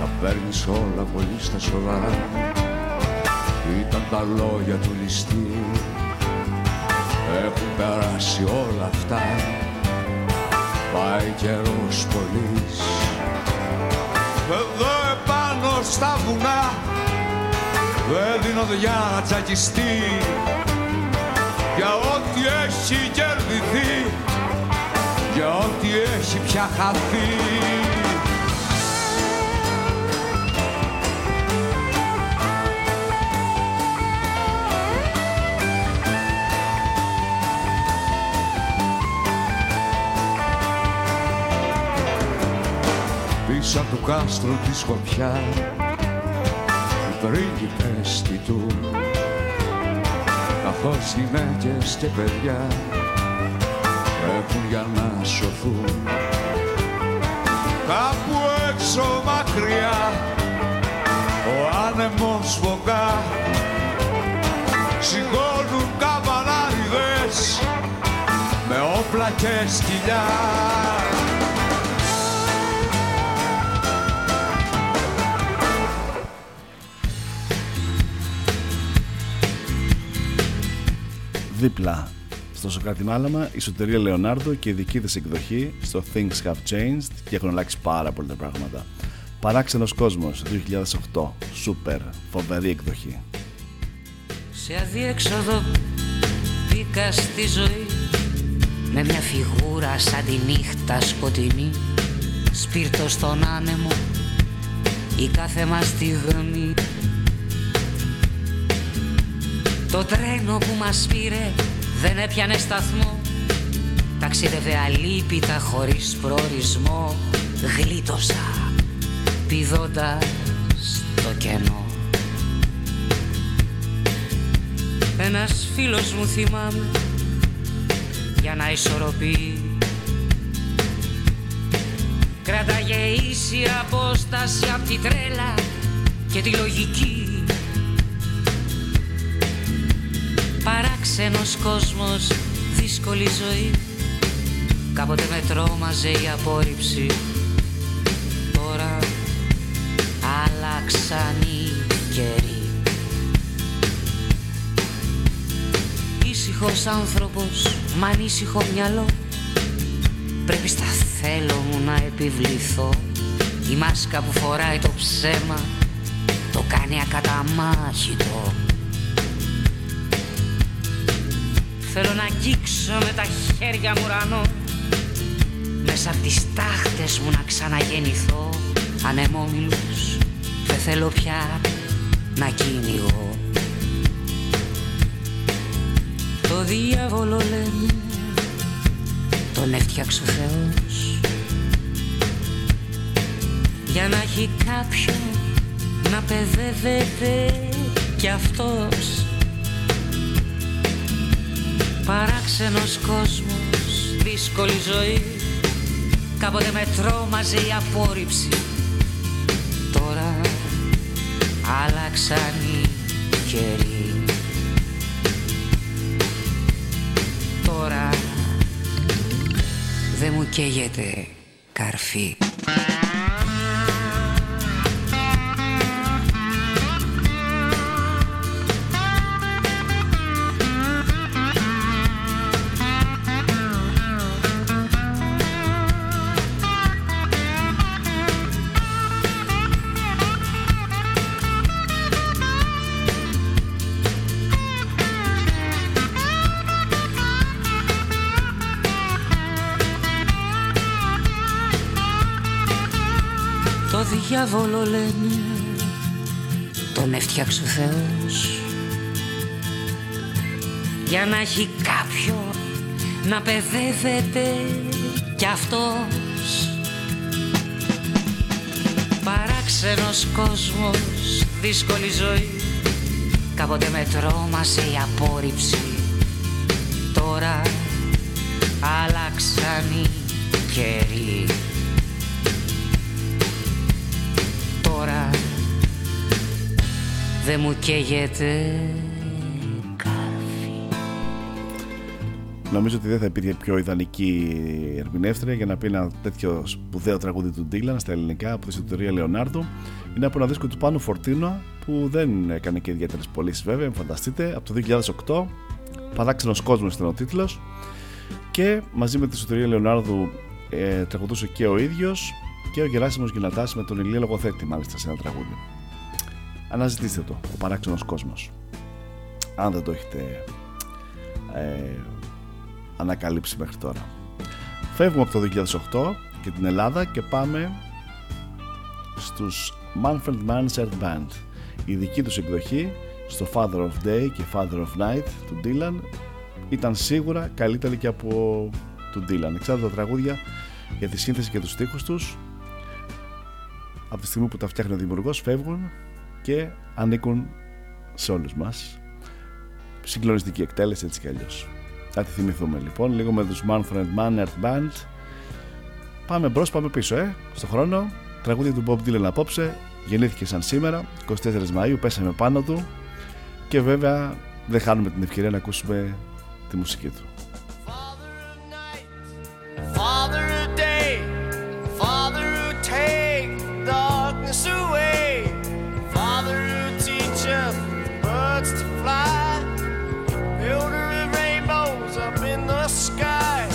Τα παίρνεις όλα πολύ στα σοβαρά. Ήταν τα λόγια του ληστή Έχουν περάσει όλα αυτά Πάει καιρός πολύς Εδώ επάνω στα βουνά Δεν δίνονται για να τσακιστεί. Για ό,τι έχει κερδιθεί Για ό,τι έχει πια χαθεί Πίσω από το κάστρο της σκοπιά. Οι πρίγκιπες κοιτούν Καθώς γυναίκες και παιδιά Τρέχουν για να σωθούν. Κάπου έξω μακριά Ο άνεμος βογγά Σηκώνουν καβαλάριδες Με όπλα και σκυλιά Δίπλα στο Σοκράτη Μάλαμα η Σωτερία Λεωνάρδο και η δική της εκδοχή στο Things Have Changed και έχουν αλλάξει πάρα πολύ τα πράγματα. Παράξενος κόσμος 2008. Σούπερ. Φοβερή εκδοχή. σε αδιέξοδο μπήκα στη ζωή με μια φιγούρα σαν τη νύχτα σκοτεινή σπίρτο στον άνεμο η κάθε μας στιγμή Το τρένο που μας πήρε δεν έπιανε σταθμό. Ταξίδευε αλίπητα χωρίς προορισμό. Γλίτωσα πηδώντας το κενό. Ένας φίλος μου θυμάμαι για να ισορροπεί. Κράταγε ίση απόσταση απ' τη τρέλα και τη λογική Παράξενος κόσμος, δύσκολη ζωή. Κάποτε με τρόμαζε η απόρριψη. Τώρα άλλαξαν οι καιροί. Ήσυχος άνθρωπος, μ' ανήσυχο μυαλό. Πρέπει στα θέλω μου να επιβληθώ. Η μάσκα που φοράει το ψέμα Το κάνει ακαταμάχητο Θέλω να αγγίξω με τα χέρια μου ουρανό. Μέσα από τις τάχτες μου να ξαναγεννηθώ. Ανεμόμυλους δεν θέλω πια να κυνηγώ Το διάβολο λένε τον έφτιαξε ο Θεός. Για να έχει κάποιον να παιδεύεται κι αυτός Παράξενος κόσμος, δύσκολη ζωή. Κάποτε με τρόμαζε η απόρριψη. Τώρα άλλαξαν οι καιροί. Τώρα δεν μου καίγεται καρφί διάβολο λένε. Τον έφτιαξε ο Θεός. Για να έχει κάποιον Να παιδεύεται κι αυτός. Παράξενος κόσμος Δύσκολη ζωή. Κάποτε με τρόμασε η απόρριψη. Τώρα άλλαξαν οι δεν μου καίγεται Νομίζω ότι δεν θα υπήρχε πιο ιδανική ερμηνεύτρια για να πει ένα τέτοιο σπουδαίο τραγούδι του Ντίλαν στα ελληνικά από τη συντηρία Λεωνάρδου. Είναι από ένα δίσκο του Πάνου Φορτίνο που δεν έκανε και ιδιαίτερες πωλήσεις βέβαια, φανταστείτε, από το 2008. Παράξενος κόσμος ήταν ο τίτλος. Και μαζί με τη συντηρία Λεωνάρδου ε, τραγουδούσε και ο ίδιος και ο Γεράσιμος Γυνατάς με τον Ηλία Λογοθέτη μάλιστα σε ένα τραγούδι. Αναζητήστε το, ο παράξενος κόσμος. Αν δεν το έχετε ε, ανακαλύψει μέχρι τώρα. Φεύγουμε από το 2008 και την Ελλάδα και πάμε στους Manfred Mann's Earth Band. Η δική τους εκδοχή στο Father of Day και Father of Night του Dylan ήταν σίγουρα καλύτερη και από του Dylan. Εξάρτητα τα τραγούδια για τη σύνθεση και τους στίχους τους από τη στιγμή που τα φτιάχνει ο δημιουργός φεύγουν και ανήκουν σε όλους μας. Συγκλονιστική εκτέλεση έτσι κι αλλιώς. Θα τη θυμηθούμε λοιπόν λίγο με τους Manfred Mann Earth Band. Πάμε μπρος πάμε πίσω ε. Στο χρόνο τραγούδια του Bob Dylan απόψε γεννήθηκε σαν σήμερα 24 Μαΐου πέσαμε πάνω του. Και βέβαια δεν χάνουμε την ευκαιρία να ακούσουμε τη μουσική του. Father of day, Father birds to fly, builder of rainbows up in the sky.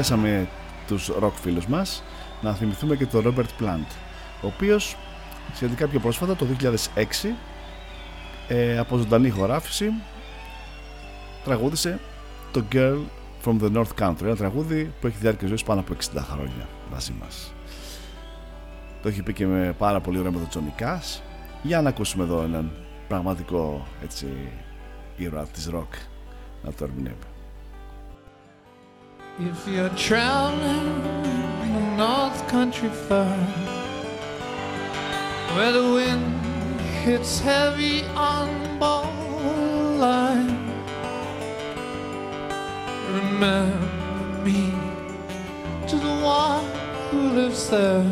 Πιάσαμε τους rock φίλους μας, να θυμηθούμε και τον Robert Plant, ο οποίος σχετικά πιο πρόσφατα, το 2006, ε, από ζωντανή χωράφηση, τραγούδισε το Girl from the North Country, ένα τραγούδι που έχει διάρκεια ζωής πάνω από 60 χρόνια μαζί μας. Το έχει πει και με πάρα πολύ ωραία με τον Johnny Cash. Για να ακούσουμε εδώ έναν πραγματικό έτσι ήρωα της rock να το ερμηνεύει. If you're traveling in the North Country far, where the wind hits heavy on ball line, remember me to the one who lives there.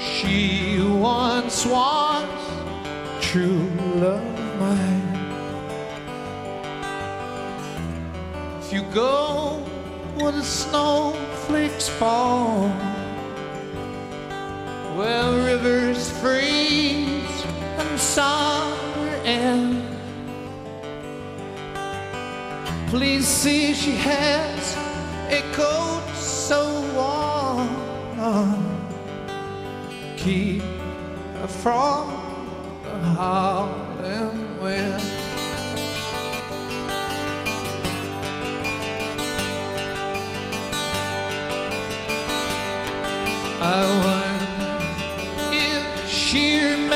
She once was true love mine. If you go where the snowflakes fall, where rivers freeze and summer ends, please see she has a coat so warm. Keep her from the howling wind. I wonder if she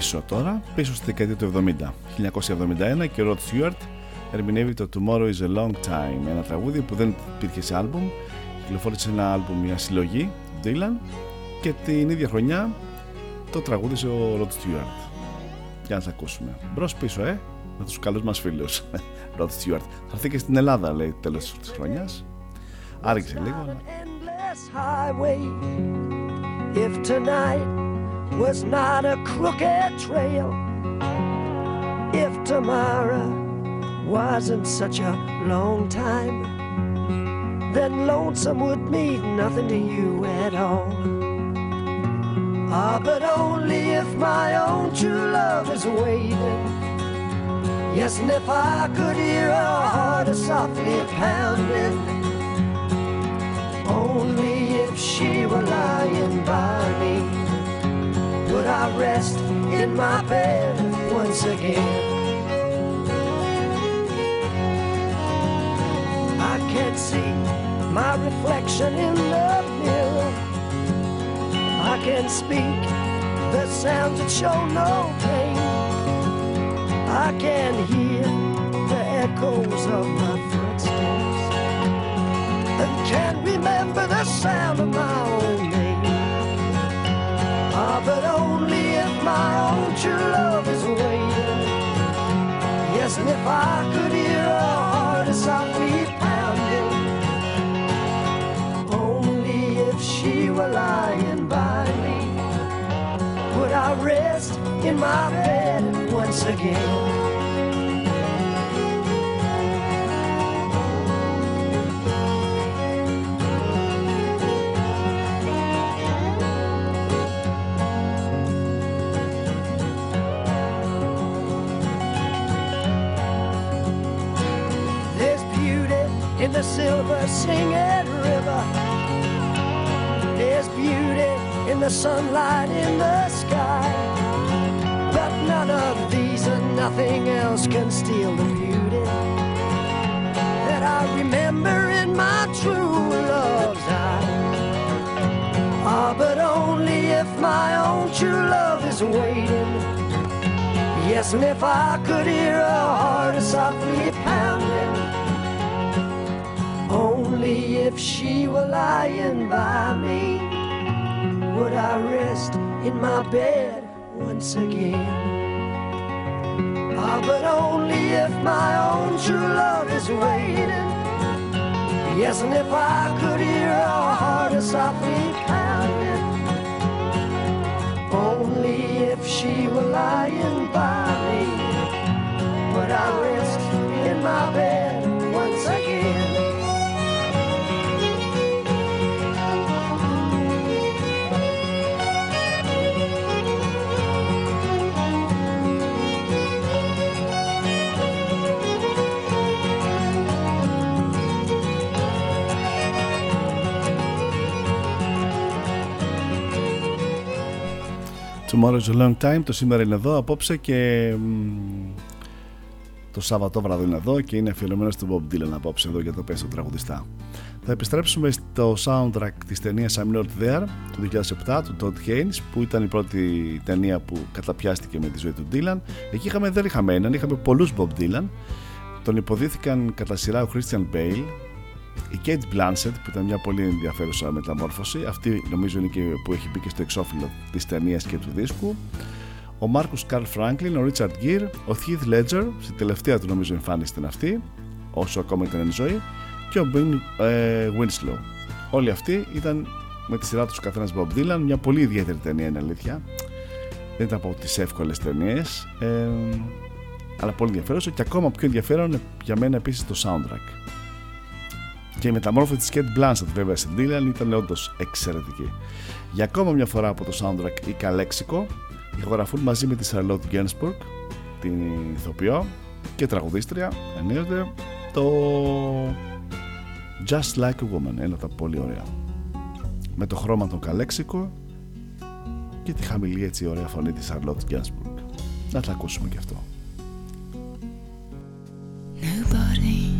Πίσω τώρα, πίσω στη δεκαετία του 70. 1971 και ο Rod Stewart ερμηνεύει το Tomorrow is a Long Time, ένα τραγούδι που δεν υπήρχε σε άλμπουμ. Κυκλοφόρησε ένα άλμπουμ, μια συλλογή, Dylan, και την ίδια χρονιά το τραγούδισε ο Rod Stewart. Για να τα ακούσουμε. Μπρος πίσω, ε, με τους καλούς μας φίλους. [laughs] Rod Stewart. Θα έρθει και στην Ελλάδα, λέει, τέλος της χρονιάς. Άργησε λίγο. αλλά- endless highway. If tonight was not a crooked trail, if tomorrow wasn't such a long time, then lonesome would mean nothing to you at all. Ah, but only if my own true love is waiting. Yes, and if I could hear her heart a softly pounding. Only if she were lying by me. Would I rest in my bed once again. I can't see my reflection in the mirror. I can speak the sounds that show no pain. I can hear the echoes of my footsteps and can't remember the sound of my own but only if my own true love is waiting. Yes, and if I could hear her heart as softly pounding. Only if she were lying by me would I rest in my bed once again. The silver singing river. There's beauty in the sunlight in the sky. But none of these and nothing else can steal the beauty that I remember in my true love's eye. Ah, but only if my own true love is waiting. Yes, and if I could hear her heart softly pounding, only if she were lying by me, would I rest in my bed once again. Ah, but only if my own true love is waiting. Yes, and if I could hear her heart softly pounding, only if she were lying by me, would I rest in my bed Tomorrow's a long time. Το σήμερα είναι εδώ απόψε και μ, το Σάββατο βράδυ είναι εδώ και είναι αφιερωμένος στον Bob Dylan απόψε εδώ για το πέσο τραγουδιστά. Θα επιστρέψουμε στο soundtrack της ταινίας I'm Not There του 2007 του Todd Haynes που ήταν η πρώτη ταινία που καταπιάστηκε με τη ζωή του Dylan. Εκεί είχαμε, δεν είχαμε έναν, είχαμε πολλούς Bob Dylan. Τον υποδίθηκαν κατά σειρά ο Christian Bale, η Kate Blanchett που ήταν μια πολύ ενδιαφέρουσα μεταμόρφωση αυτή νομίζω είναι και που έχει μπει και στο εξώφυλλο της ταινίας και του δίσκου. Ο Μάρκους Καρλ Φράγκλιν, ο Richard Gere, ο Heath Ledger στην τελευταία του νομίζω εμφάνιση ήταν αυτή όσο ακόμα ήταν εν ζωή και ο Ben ε, Winslow. Όλοι αυτοί ήταν με τη σειρά τους καθένας Bob Dylan μια πολύ ιδιαίτερη ταινία είναι αλήθεια. Δεν ήταν από τις εύκολες ταινίες ε, αλλά πολύ ενδιαφέρουσα και ακόμα πιο ενδιαφέρον για μένα επίσης το soundtrack και η μεταμόρφωση της Kate Blanchett βέβαια στην Dylan ήταν όντως εξαιρετική. Για ακόμα μια φορά από το soundtrack η Καλέξικο ηχογραφούν μαζί με τη Charlotte Gainsbourg, την ηθοποιό και τραγουδίστρια ενίοτε το Just Like a Woman, ένα από τα πολύ ωραία. Με το χρώμα των Καλέξικο και τη χαμηλή έτσι ωραία φωνή της Charlotte Gainsbourg. Να τα ακούσουμε και αυτό. Nobody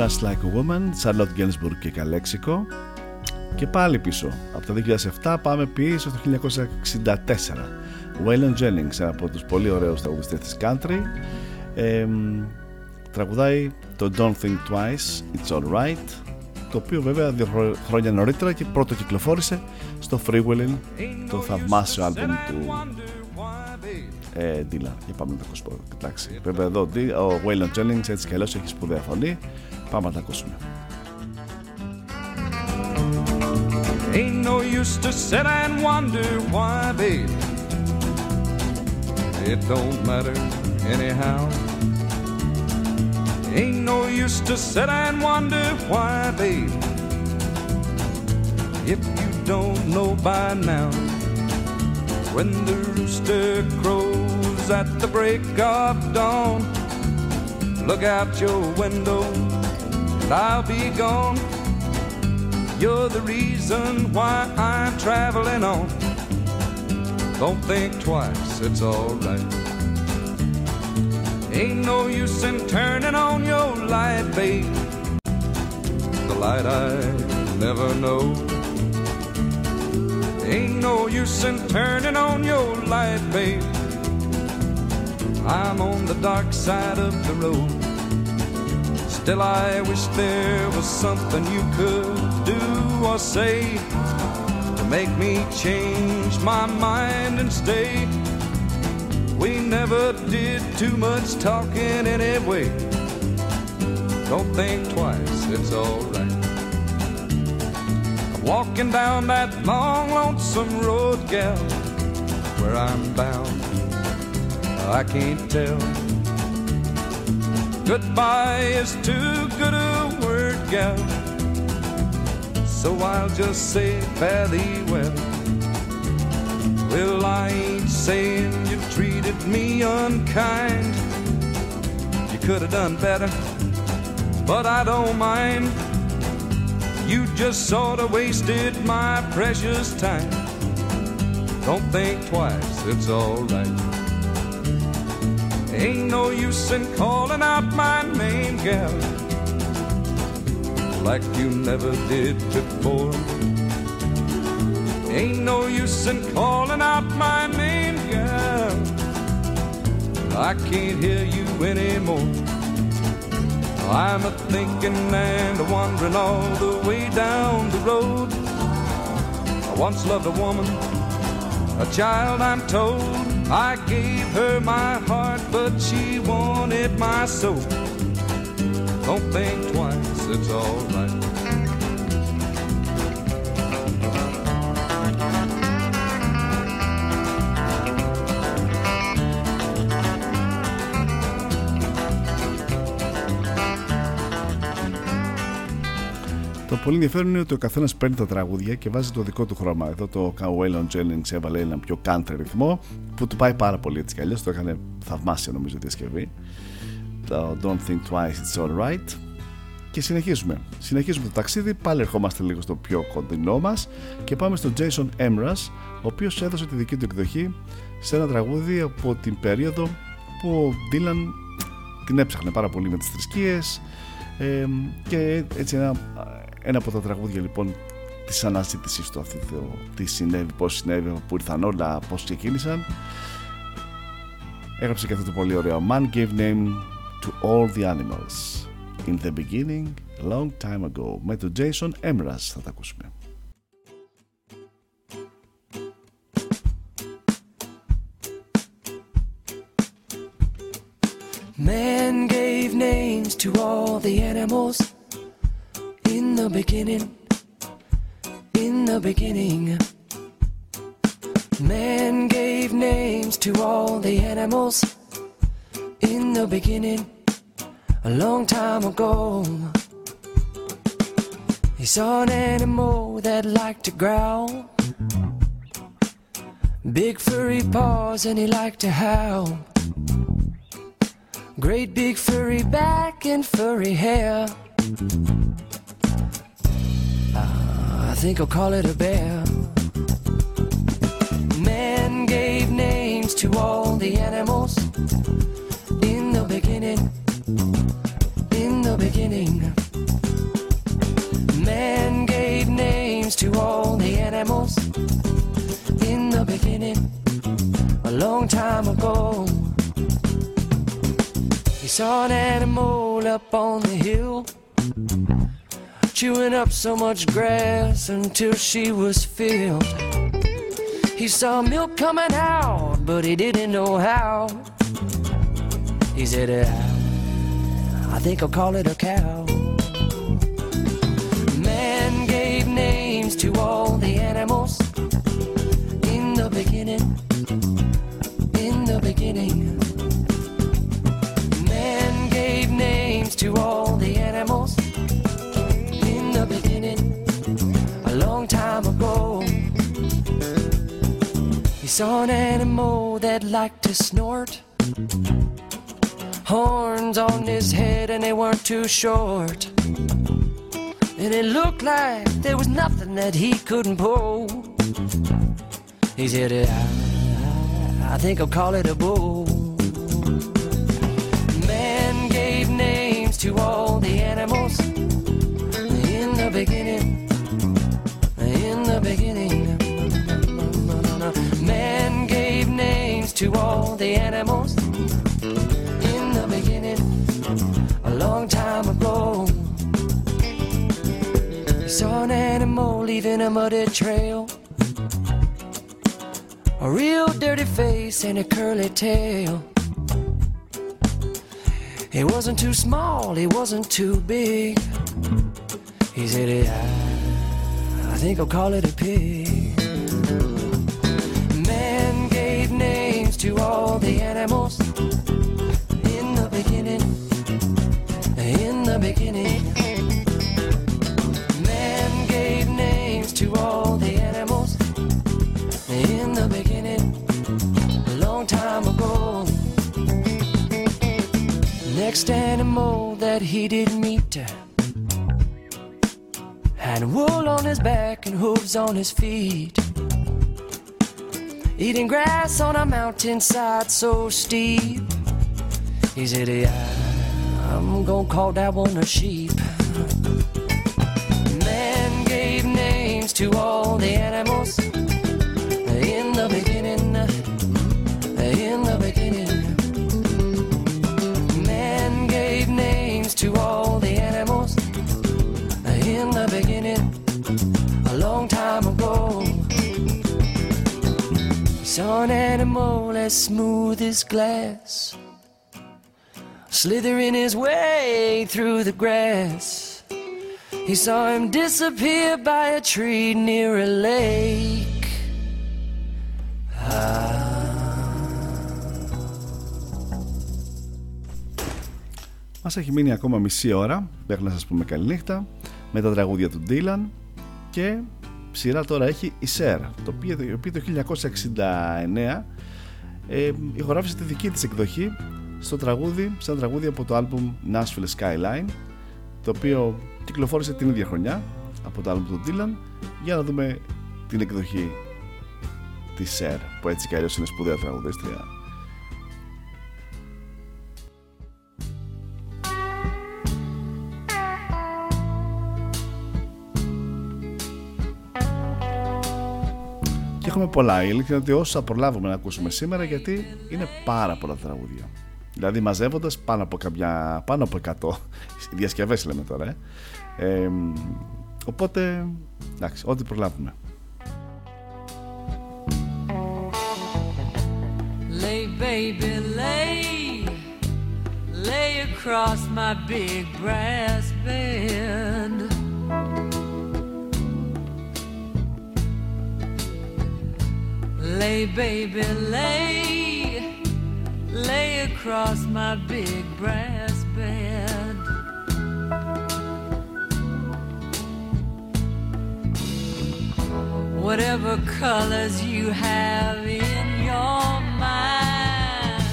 Just Like a Woman, Charlotte Gainsbourg και Καλέξικο. Και πάλι πίσω. Από το 2007 πάμε πίσω στο 1964. Waylon Jennings, ένα από τους πολύ ωραίους τραγουδιστές της country. Ε, τραγουδάει το Don't Think Twice, It's Alright, το οποίο βέβαια δύο χρό- χρόνια νωρίτερα και πρώτο κυκλοφόρησε στο Freewheeling, το θαυμάσιο άλμπουμ του ε, Dylan. Για πάμε να το ακούσουμε. Εντάξει. Βέβαια εδώ ο Waylon Jennings έτσι κι αλλιώς έχει σπουδαία φωνή. Πάμε να τα ακούσουμε. Ain't no use to sit and wonder why, babe. It don't matter anyhow. Ain't no use to sit and wonder why, babe. If you don't know by now, when the rooster crows at the break of dawn, look out your window and I'll be gone. You're the reason why I'm traveling on. Don't think twice, it's alright. Ain't no use in turning on your light, babe. The light I never know. Ain't no use in turning on your light, babe. I'm on the dark side of the road. Still, I wish there was something you could do or say to make me change my mind and stay. We never did too much talking anyway. Don't think twice, it's alright. Walking down that long, lonesome road, gal, where I'm bound. I can't tell. Goodbye is too good a word, gal. So I'll just say fare thee well. Well, I ain't saying you treated me unkind. You could have done better, but I don't mind. You just sort of wasted my precious time. Don't think twice, it's alright. Ain't no use in calling out my name, gal. like you never did before. Ain't no use in calling out my name, girl. I can't hear you anymore. I'm a thinking and a wandering all the way down the road. I once loved a woman, a child I'm told. I gave her my heart, but she wanted my soul. Don't think twice, it's alright. Το πολύ ενδιαφέρον είναι ότι ο καθένας παίρνει τα τραγούδια και βάζει το δικό του χρώμα. Εδώ το Waylon Jennings έβαλε ένα πιο country ρυθμό που του πάει πάρα πολύ έτσι κι αλλιώς. Το έκανε θαυμάσια νομίζω η διασκευή. Το Don't Think Twice, It's Alright. Και συνεχίζουμε. Συνεχίζουμε το ταξίδι. Πάλι ερχόμαστε λίγο στο πιο κοντινό μας και πάμε στον Jason Emras, ο οποίος έδωσε τη δική του εκδοχή σε ένα τραγούδι από την περίοδο που ο Dylan την έψαχνε πάρα πολύ με τις θρησκείες ε, και έτσι ένα, ένα από τα τραγούδια λοιπόν της αναζήτησης του αυτή το τι συνέβη, πώς συνέβη, που ήρθαν όλα, πώς ξεκίνησαν. Έγραψε και αυτό το πολύ ωραίο. Man gave name to all the animals. In the beginning, a long time ago. Με τον Jason Emras θα τα ακούσουμε. Man gave names to all the animals. in the beginning. In the beginning. Man gave names to all the animals in the beginning. A long time ago. He saw an animal that liked to growl. Big furry paws and he liked to howl. Great big furry back and furry hair. I think I'll call it a bear. Man gave names to all the animals in the beginning. In the beginning. Man gave names to all the animals in the beginning. A long time ago. He saw an animal up on the hill, chewing up so much grass until she was filled. He saw milk coming out, but he didn't know how. He said, "Uh, I think I'll call it a cow. Man gave names to all the animals in the beginning. In the beginning. Man gave names to all the animals the beginning, a long time ago. He saw an animal that liked to snort, horns on his head, and they weren't too short. And it looked like there was nothing that he couldn't pull. He said, I, I think I'll call it a bull. Man gave names to all the animals beginning. In the beginning. Man gave names to all the animals in the beginning. A long time ago. He saw an animal leaving a muddy trail. A real dirty face and a curly tail. He wasn't too small, he wasn't too big. He said, I, I think I'll call it a pig. Man gave names to all the animals in the beginning. In the beginning. Man gave names to all the animals in the beginning. A long time ago. Next animal that he did meet had wool on his back and hooves on his feet. Eating grass on a mountainside so steep. He said, yeah, I'm gonna call that one a sheep. As smooth as glass, slithering his way through the grass. He saw him disappear by a tree near a lake. Μας έχει μείνει ακόμα μισή ώρα μέχρι να σας πούμε καληνύχτα με τα τραγούδια του Dylan και σειρά τώρα έχει η Σέρ το οποίο, το οποίο το 1969 ε, ηχογράφησε τη δική της εκδοχή στο τραγούδι, σε ένα τραγούδι από το άλμπουμ Nashville Skyline το οποίο κυκλοφόρησε την ίδια χρονιά από το άλμπουμ του Dylan. Για να δούμε την εκδοχή της Σέρ που έτσι κι αλλιώς είναι σπουδαία τραγουδίστρια Και έχουμε πολλά. Η αλήθεια είναι ότι όσα προλάβουμε να ακούσουμε σήμερα γιατί είναι πάρα πολλά τα τραγούδια. Δηλαδή μαζεύοντας πάνω από, καμιά, πάνω από 100 [laughs] διασκευές λέμε τώρα. Ε. Ε, οπότε, εντάξει, ό,τι προλάβουμε. Lay, baby, lay, lay across my big brass bed. Lay, baby, lay, lay across my big brass bed. Whatever colors you have in your mind,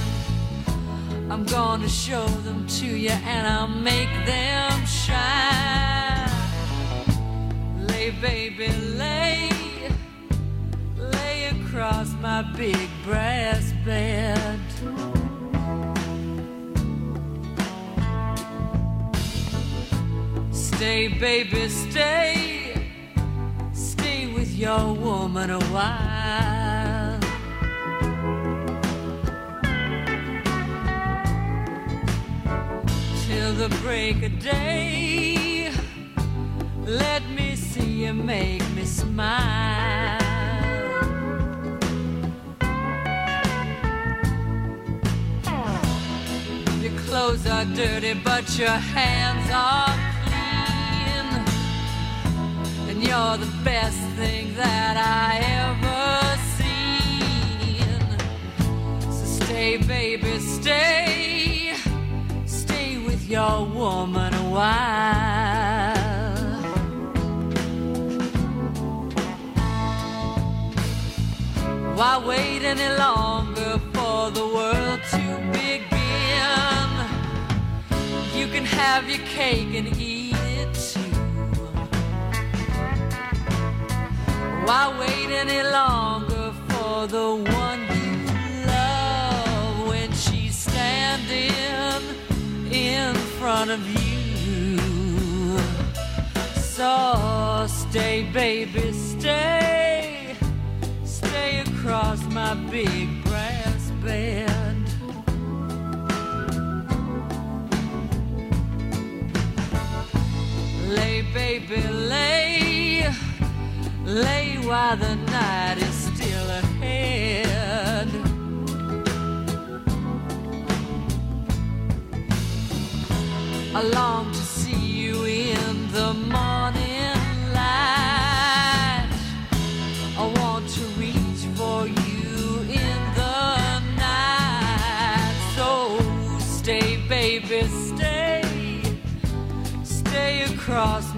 I'm gonna show them to you and I'll make them shine. Lay, baby, lay, across my big brass bed. Stay, baby, stay, stay with your woman a while. Till the break of day, let me see you make me smile. Clothes are dirty, but your hands are clean. And you're the best thing that I ever seen. So stay, baby, stay. Stay with your woman a while. Why wait any longer for the world to You can have your cake and eat it too. Why wait any longer for the one you love when she's standing in front of you? So stay, baby, stay, stay across my big brass bed. Baby, lay, lay while the night is still ahead. I long to see you in the morning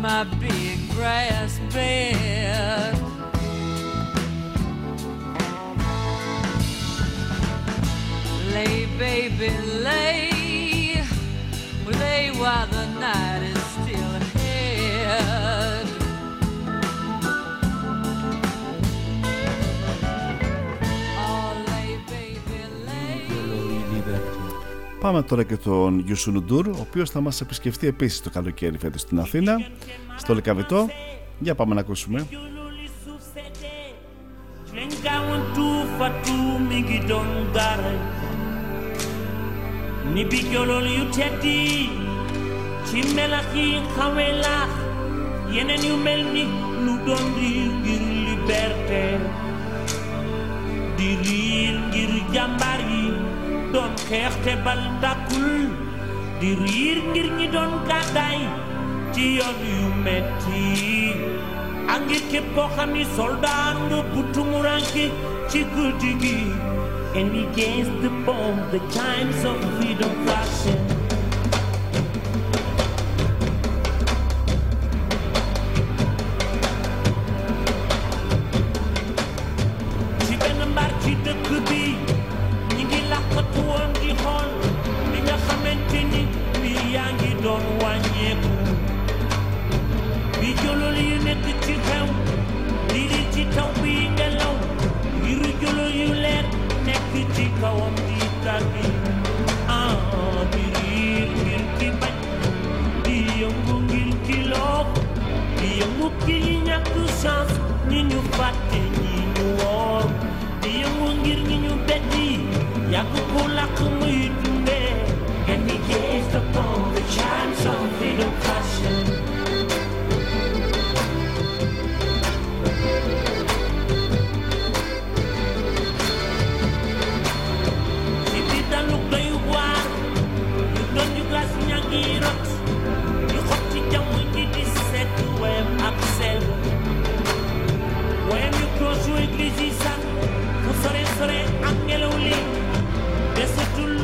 my big brass bed. Lay, baby, lay. Lay while the night Πάμε τώρα και τον Γιουσουνουντούρ, ο οποίος θα μας επισκεφτεί επίσης το καλοκαίρι φέτος στην Αθήνα, στο Λεκαβιτό, Για πάμε να ακούσουμε. Diril doon xeex te bal di riir ngir ñi doon gàddaay ci yoon yu metti. Ak ngir képp koo xam ni soldaar nga bu ci guddi and against the bomb the times of freedom flashing. chance ñi ñu fàtte ñi ñu di yëngu ngir ñi ñu beddi muy and we gave upon the chance of little passion. Yes, it's too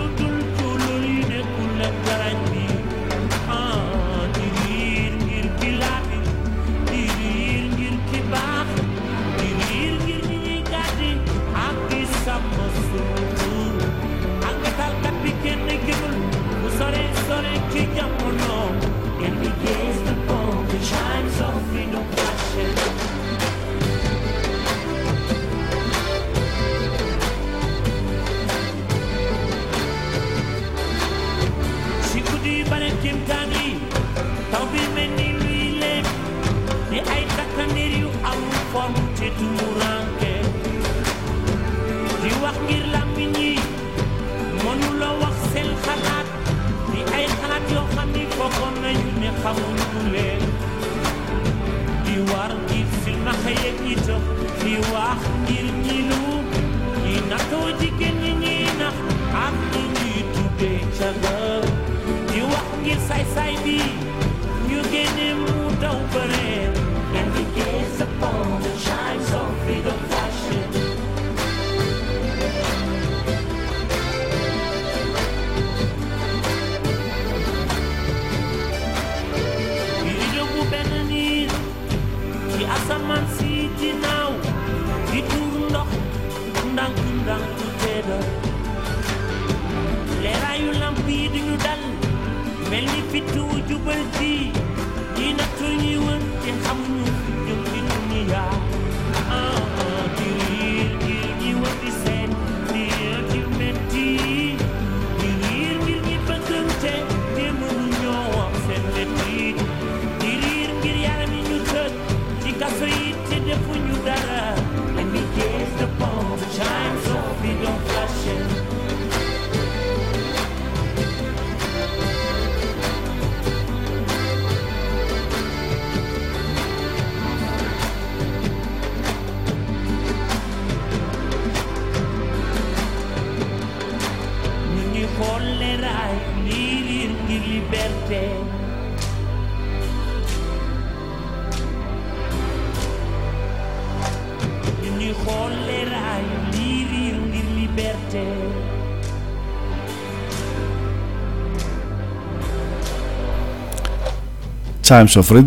Times of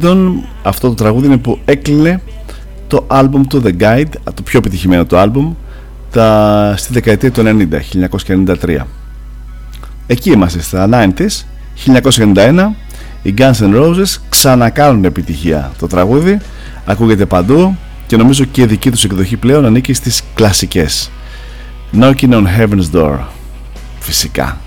αυτό το τραγούδι είναι που έκλεινε το άλμπουμ του The Guide το πιο επιτυχημένο του άλμπουμ τα, στη δεκαετία του 90 1993 εκεί είμαστε στα 90s 1991 οι Guns N' Roses ξανακάνουν επιτυχία το τραγούδι. Ακούγεται παντού και νομίζω και η δική τους εκδοχή πλέον ανήκει στις κλασικές. Knocking on Heaven's Door φυσικά.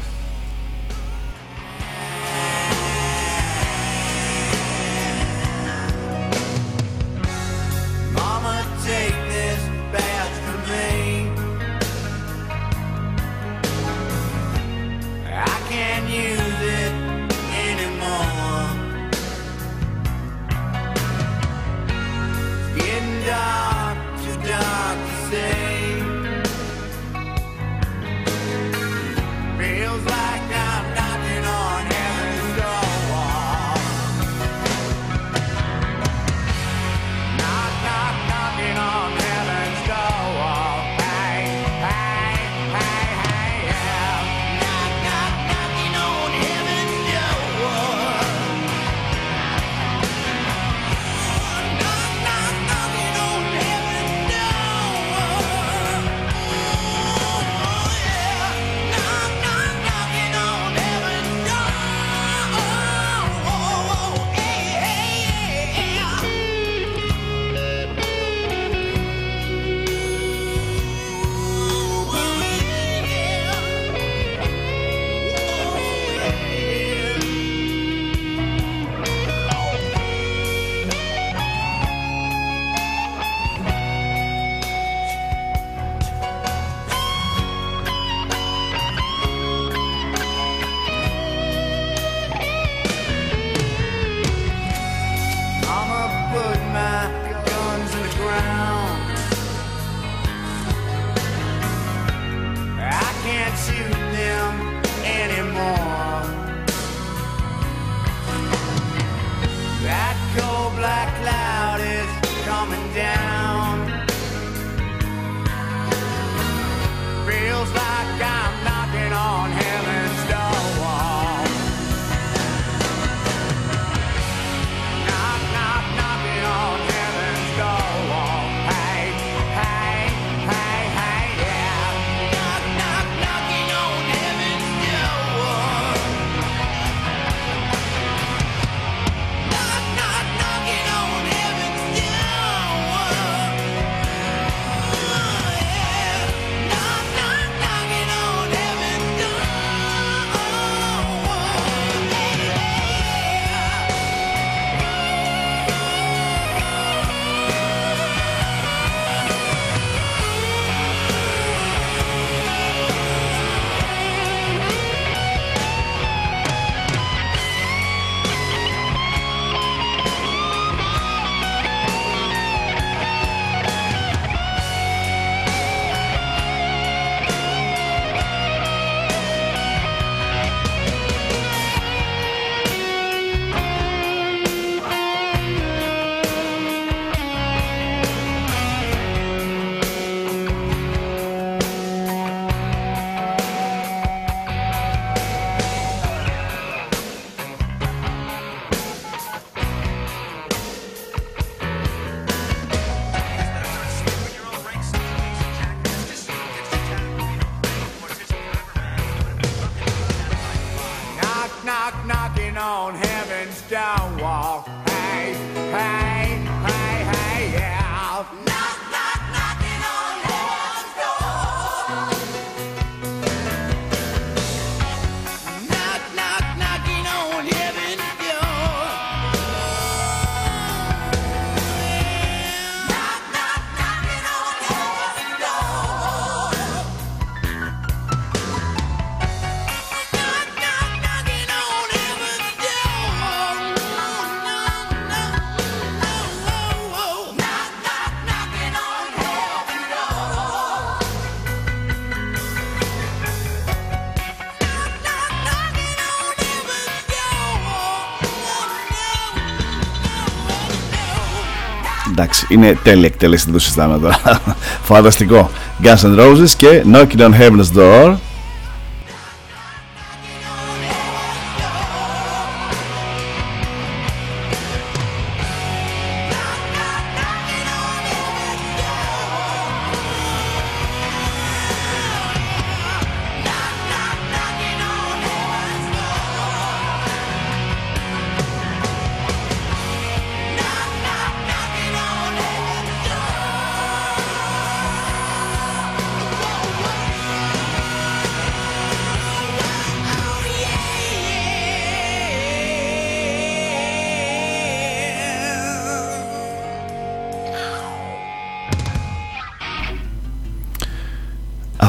Εντάξει, είναι τέλεια εκτέλεση, δεν το συζητάμε τώρα. [laughs] Φανταστικό. Guns N' Roses και Knocking on Heaven's Door.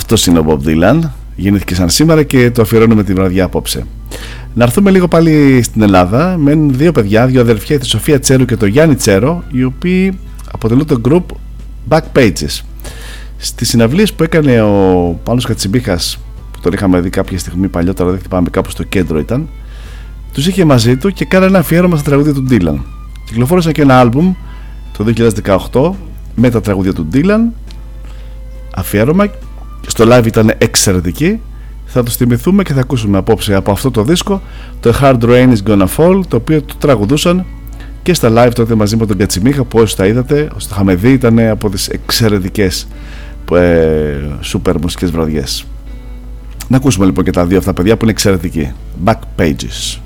Αυτό είναι ο Bob Dylan. Γεννήθηκε σαν σήμερα και το αφιερώνουμε τη βραδιά απόψε. Να έρθουμε λίγο πάλι στην Ελλάδα. Μένουν δύο παιδιά, δύο αδερφιά, τη Σοφία Τσέρου και το Γιάννη Τσέρο, οι οποίοι αποτελούν το group Back Pages. Στις συναυλίες που έκανε ο Πάνος Κατσιμπίχας που τον είχαμε δει κάποια στιγμή παλιότερα, δεν θυμάμαι, κάπου στο κέντρο ήταν, τους είχε μαζί του και κάνανε ένα αφιέρωμα στα τραγούδια του Dylan. Κυκλοφόρησαν και ένα άλμπουμ το 2018 με τα τραγούδια του Dylan αφιέρωμα στο live ήταν εξαιρετική. Θα το θυμηθούμε και θα ακούσουμε απόψε από αυτό το δίσκο το Hard Rain is Gonna Fall το οποίο το τραγουδούσαν και στα live τότε μαζί με τον Κατσιμίχα που όσοι τα είδατε, όσοι τα είχαμε δει ήταν από τις εξαιρετικές ε, σούπερ μουσικές βραδιές. Να ακούσουμε λοιπόν και τα δύο αυτά παιδιά που είναι εξαιρετικοί. Back Pages.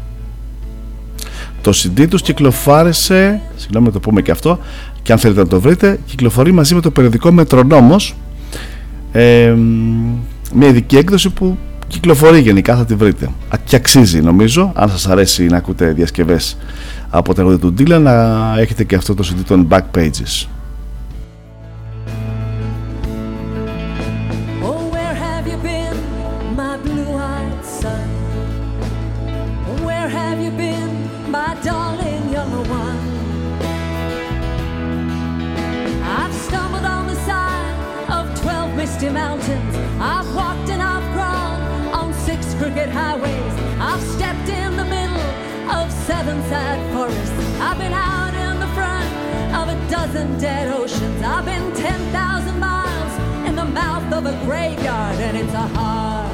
Το CD τους κυκλοφάρισε συγγνώμη το πούμε και αυτό και αν θέλετε να το βρείτε κυκλοφορεί μαζί με το περιοδικό Μετρονόμος ε, μια ειδική έκδοση που κυκλοφορεί γενικά θα τη βρείτε. Και αξίζει νομίζω αν σας αρέσει να ακούτε διασκευές από τα του Dylan να έχετε και αυτό το CD των Back seven sad forests. I've been out in the front of a dozen dead oceans. I've been 10,000 miles in the mouth of a graveyard, and it's a hard,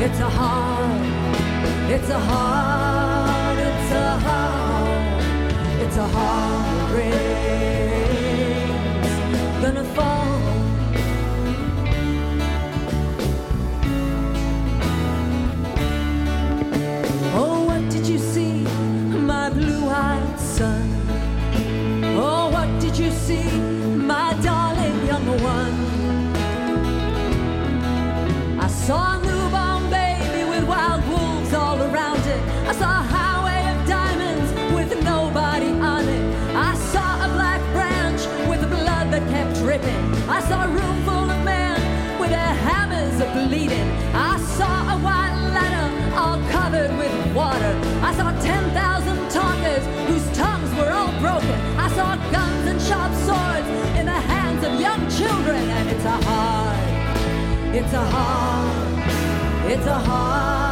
it's a hard, it's a hard, it's a hard, it's a hard rain's saw a newborn baby with wild wolves all around it. I saw a highway of diamonds with nobody on it. I saw a black branch with blood that kept dripping. I saw a room full of men with their hammers bleeding. I saw a white ladder all covered with water. I saw 10,000 talkers whose tongues were all broken. I saw guns and sharp swords in the hands of young children, and it's a hard, it's a hard, it's a hard,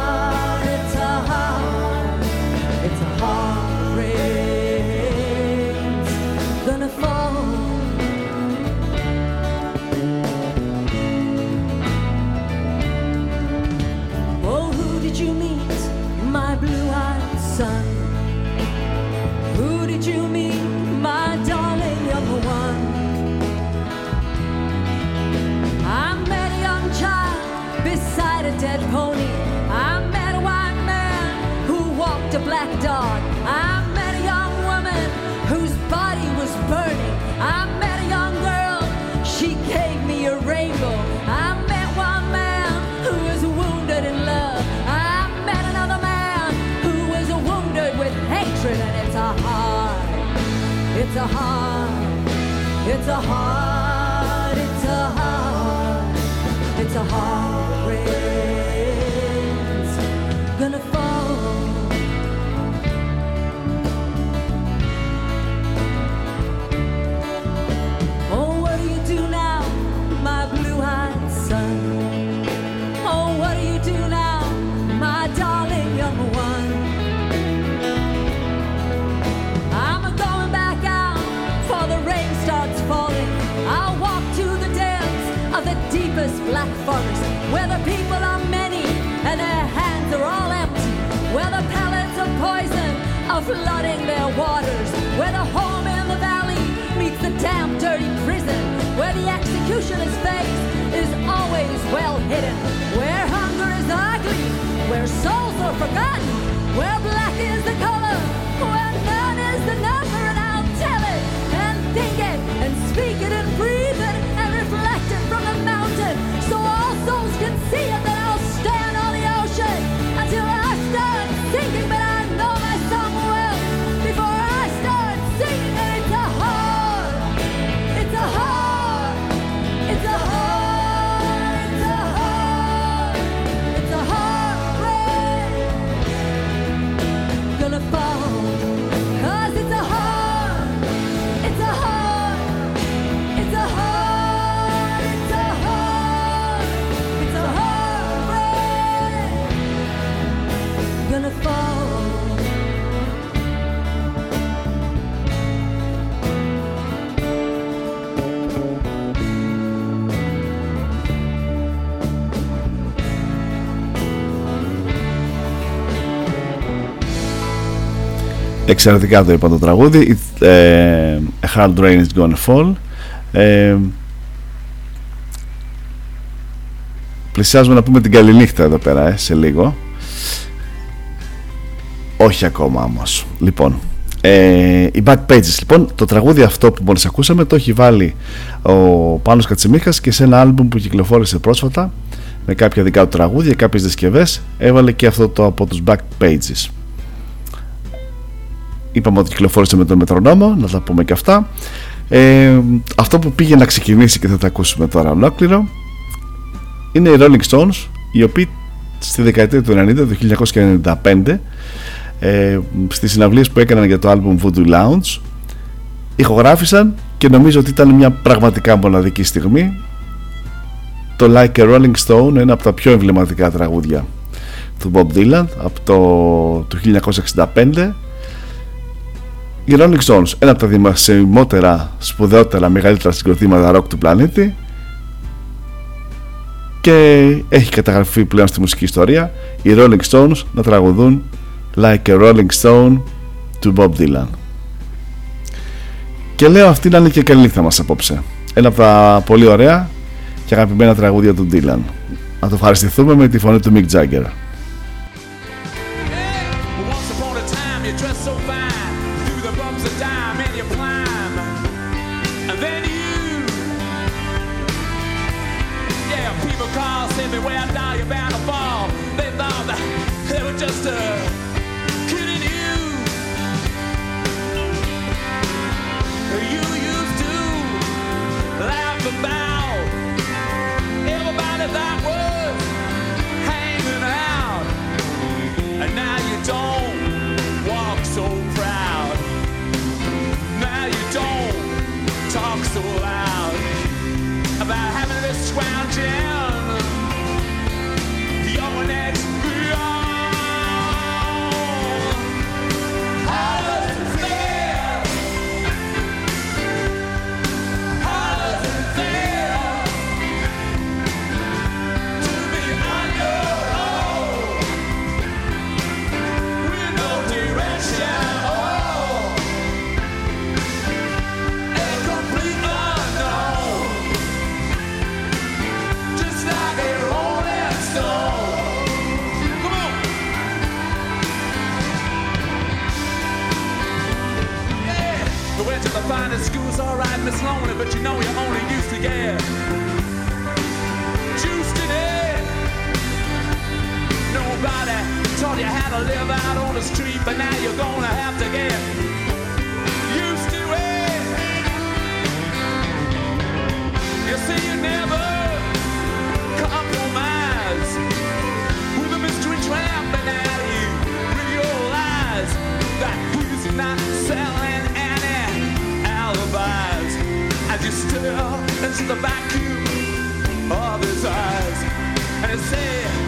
dog. I met a young woman whose body was burning. I met a young girl, she gave me a rainbow. I met one man who was wounded in love. I met another man who was wounded with hatred, and it's a hard, it's a hard, it's a hard, it's a hard, it's a hard flooding their waters, where the home in the valley meets the damp, dirty prison, where the executioner's face is always well hidden, where hunger is ugly, where souls are forgotten, where black is the color, where none is the number, and I'll tell it and think Εξαιρετικά το είπα το τραγούδι. It, ε, A Hard Rain is Gonna Fall. Ε, Πλησιάζουμε να πούμε την καληνύχτα εδώ πέρα ε, σε λίγο. Όχι ακόμα όμως. Λοιπόν ε, οι Back Pages. Λοιπόν το τραγούδι αυτό που μόλις ακούσαμε το έχει βάλει ο Πάνος Κατσιμίχας και σε ένα άλμπουμ που κυκλοφόρησε πρόσφατα με κάποια δικά του τραγούδια, κάποιες δισκευές έβαλε και αυτό το από τους Back Pages είπαμε ότι κυκλοφόρησε με τον Μετρονόμο να τα πούμε και αυτά. Ε, αυτό που πήγε να ξεκινήσει και θα τα ακούσουμε τώρα ολόκληρο είναι οι Rolling Stones οι οποίοι στη δεκαετία του 90 το 1995 ε, στις συναυλίες που έκαναν για το album Voodoo Lounge ηχογράφησαν και νομίζω ότι ήταν μια πραγματικά μοναδική στιγμή. Το Like a Rolling Stone ένα από τα πιο εμβληματικά τραγούδια του Bob Dylan από το, το 1965 οι Rolling Stones, ένα από τα δημοσιημότερα, σπουδαιότερα, μεγαλύτερα συγκροτήματα rock του πλανήτη και έχει καταγραφεί πλέον στη μουσική ιστορία οι Rolling Stones να τραγουδούν Like a Rolling Stone του Bob Dylan. Και λέω αυτή να είναι και καλή νύχτα μας απόψε. Ένα από τα πολύ ωραία και αγαπημένα τραγούδια του Dylan. Να το ευχαριστηθούμε με τη φωνή του Mick Jagger. Once upon a time, you dressed live out on the street, but now you're gonna have to get used to it. You see, you never compromise with a mystery tramp, and now you realize that he's not selling any alibis. As you stare into the vacuum of his eyes, and say,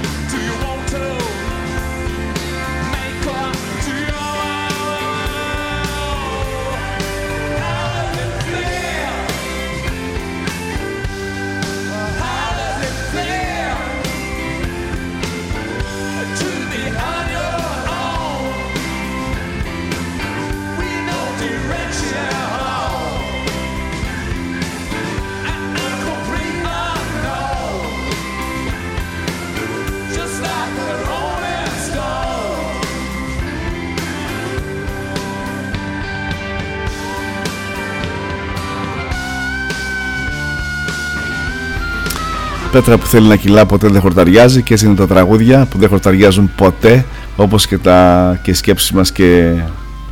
Πέτρα που θέλει να κυλά ποτέ δεν χορταριάζει και έτσι είναι τα τραγούδια που δεν χορταριάζουν ποτέ όπως και, τα, και οι σκέψεις μας και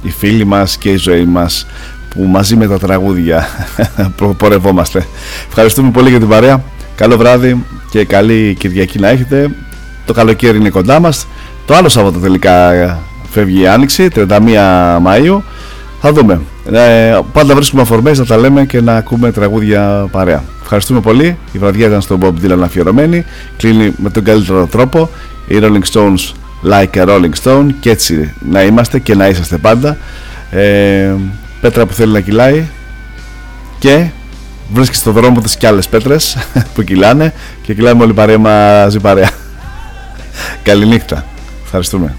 οι φίλοι μας και η ζωή μας που μαζί με τα τραγούδια [laughs] πορευόμαστε. Ευχαριστούμε πολύ για την παρέα. Καλό βράδυ και καλή Κυριακή να έχετε. Το καλοκαίρι είναι κοντά μας. Το άλλο Σάββατο τελικά φεύγει η Άνοιξη, 31 Μαΐου. Θα δούμε. Ε, πάντα βρίσκουμε αφορμές να τα λέμε και να ακούμε τραγούδια παρέα. Ευχαριστούμε πολύ. Η βραδιά ήταν στον Bob Dylan αφιερωμένη. Κλείνει με τον καλύτερο τρόπο. Οι Rolling Stones like a Rolling Stone και έτσι να είμαστε και να είσαστε πάντα. Ε, πέτρα που θέλει να κυλάει και βρίσκει στο δρόμο της και άλλες πέτρες [laughs] που κυλάνε και κυλάμε όλοι παρέα μαζί παρέα. [laughs] Καληνύχτα. Ευχαριστούμε.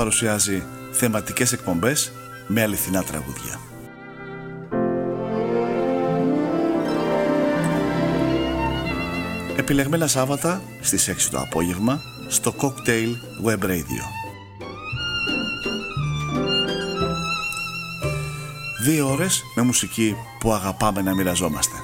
Παρουσιάζει θεματικές εκπομπές με αληθινά τραγούδια. Επιλεγμένα Σάββατα στις 6 το απόγευμα στο Cocktail Web Radio. Δύο ώρες με μουσική που αγαπάμε να μοιραζόμαστε.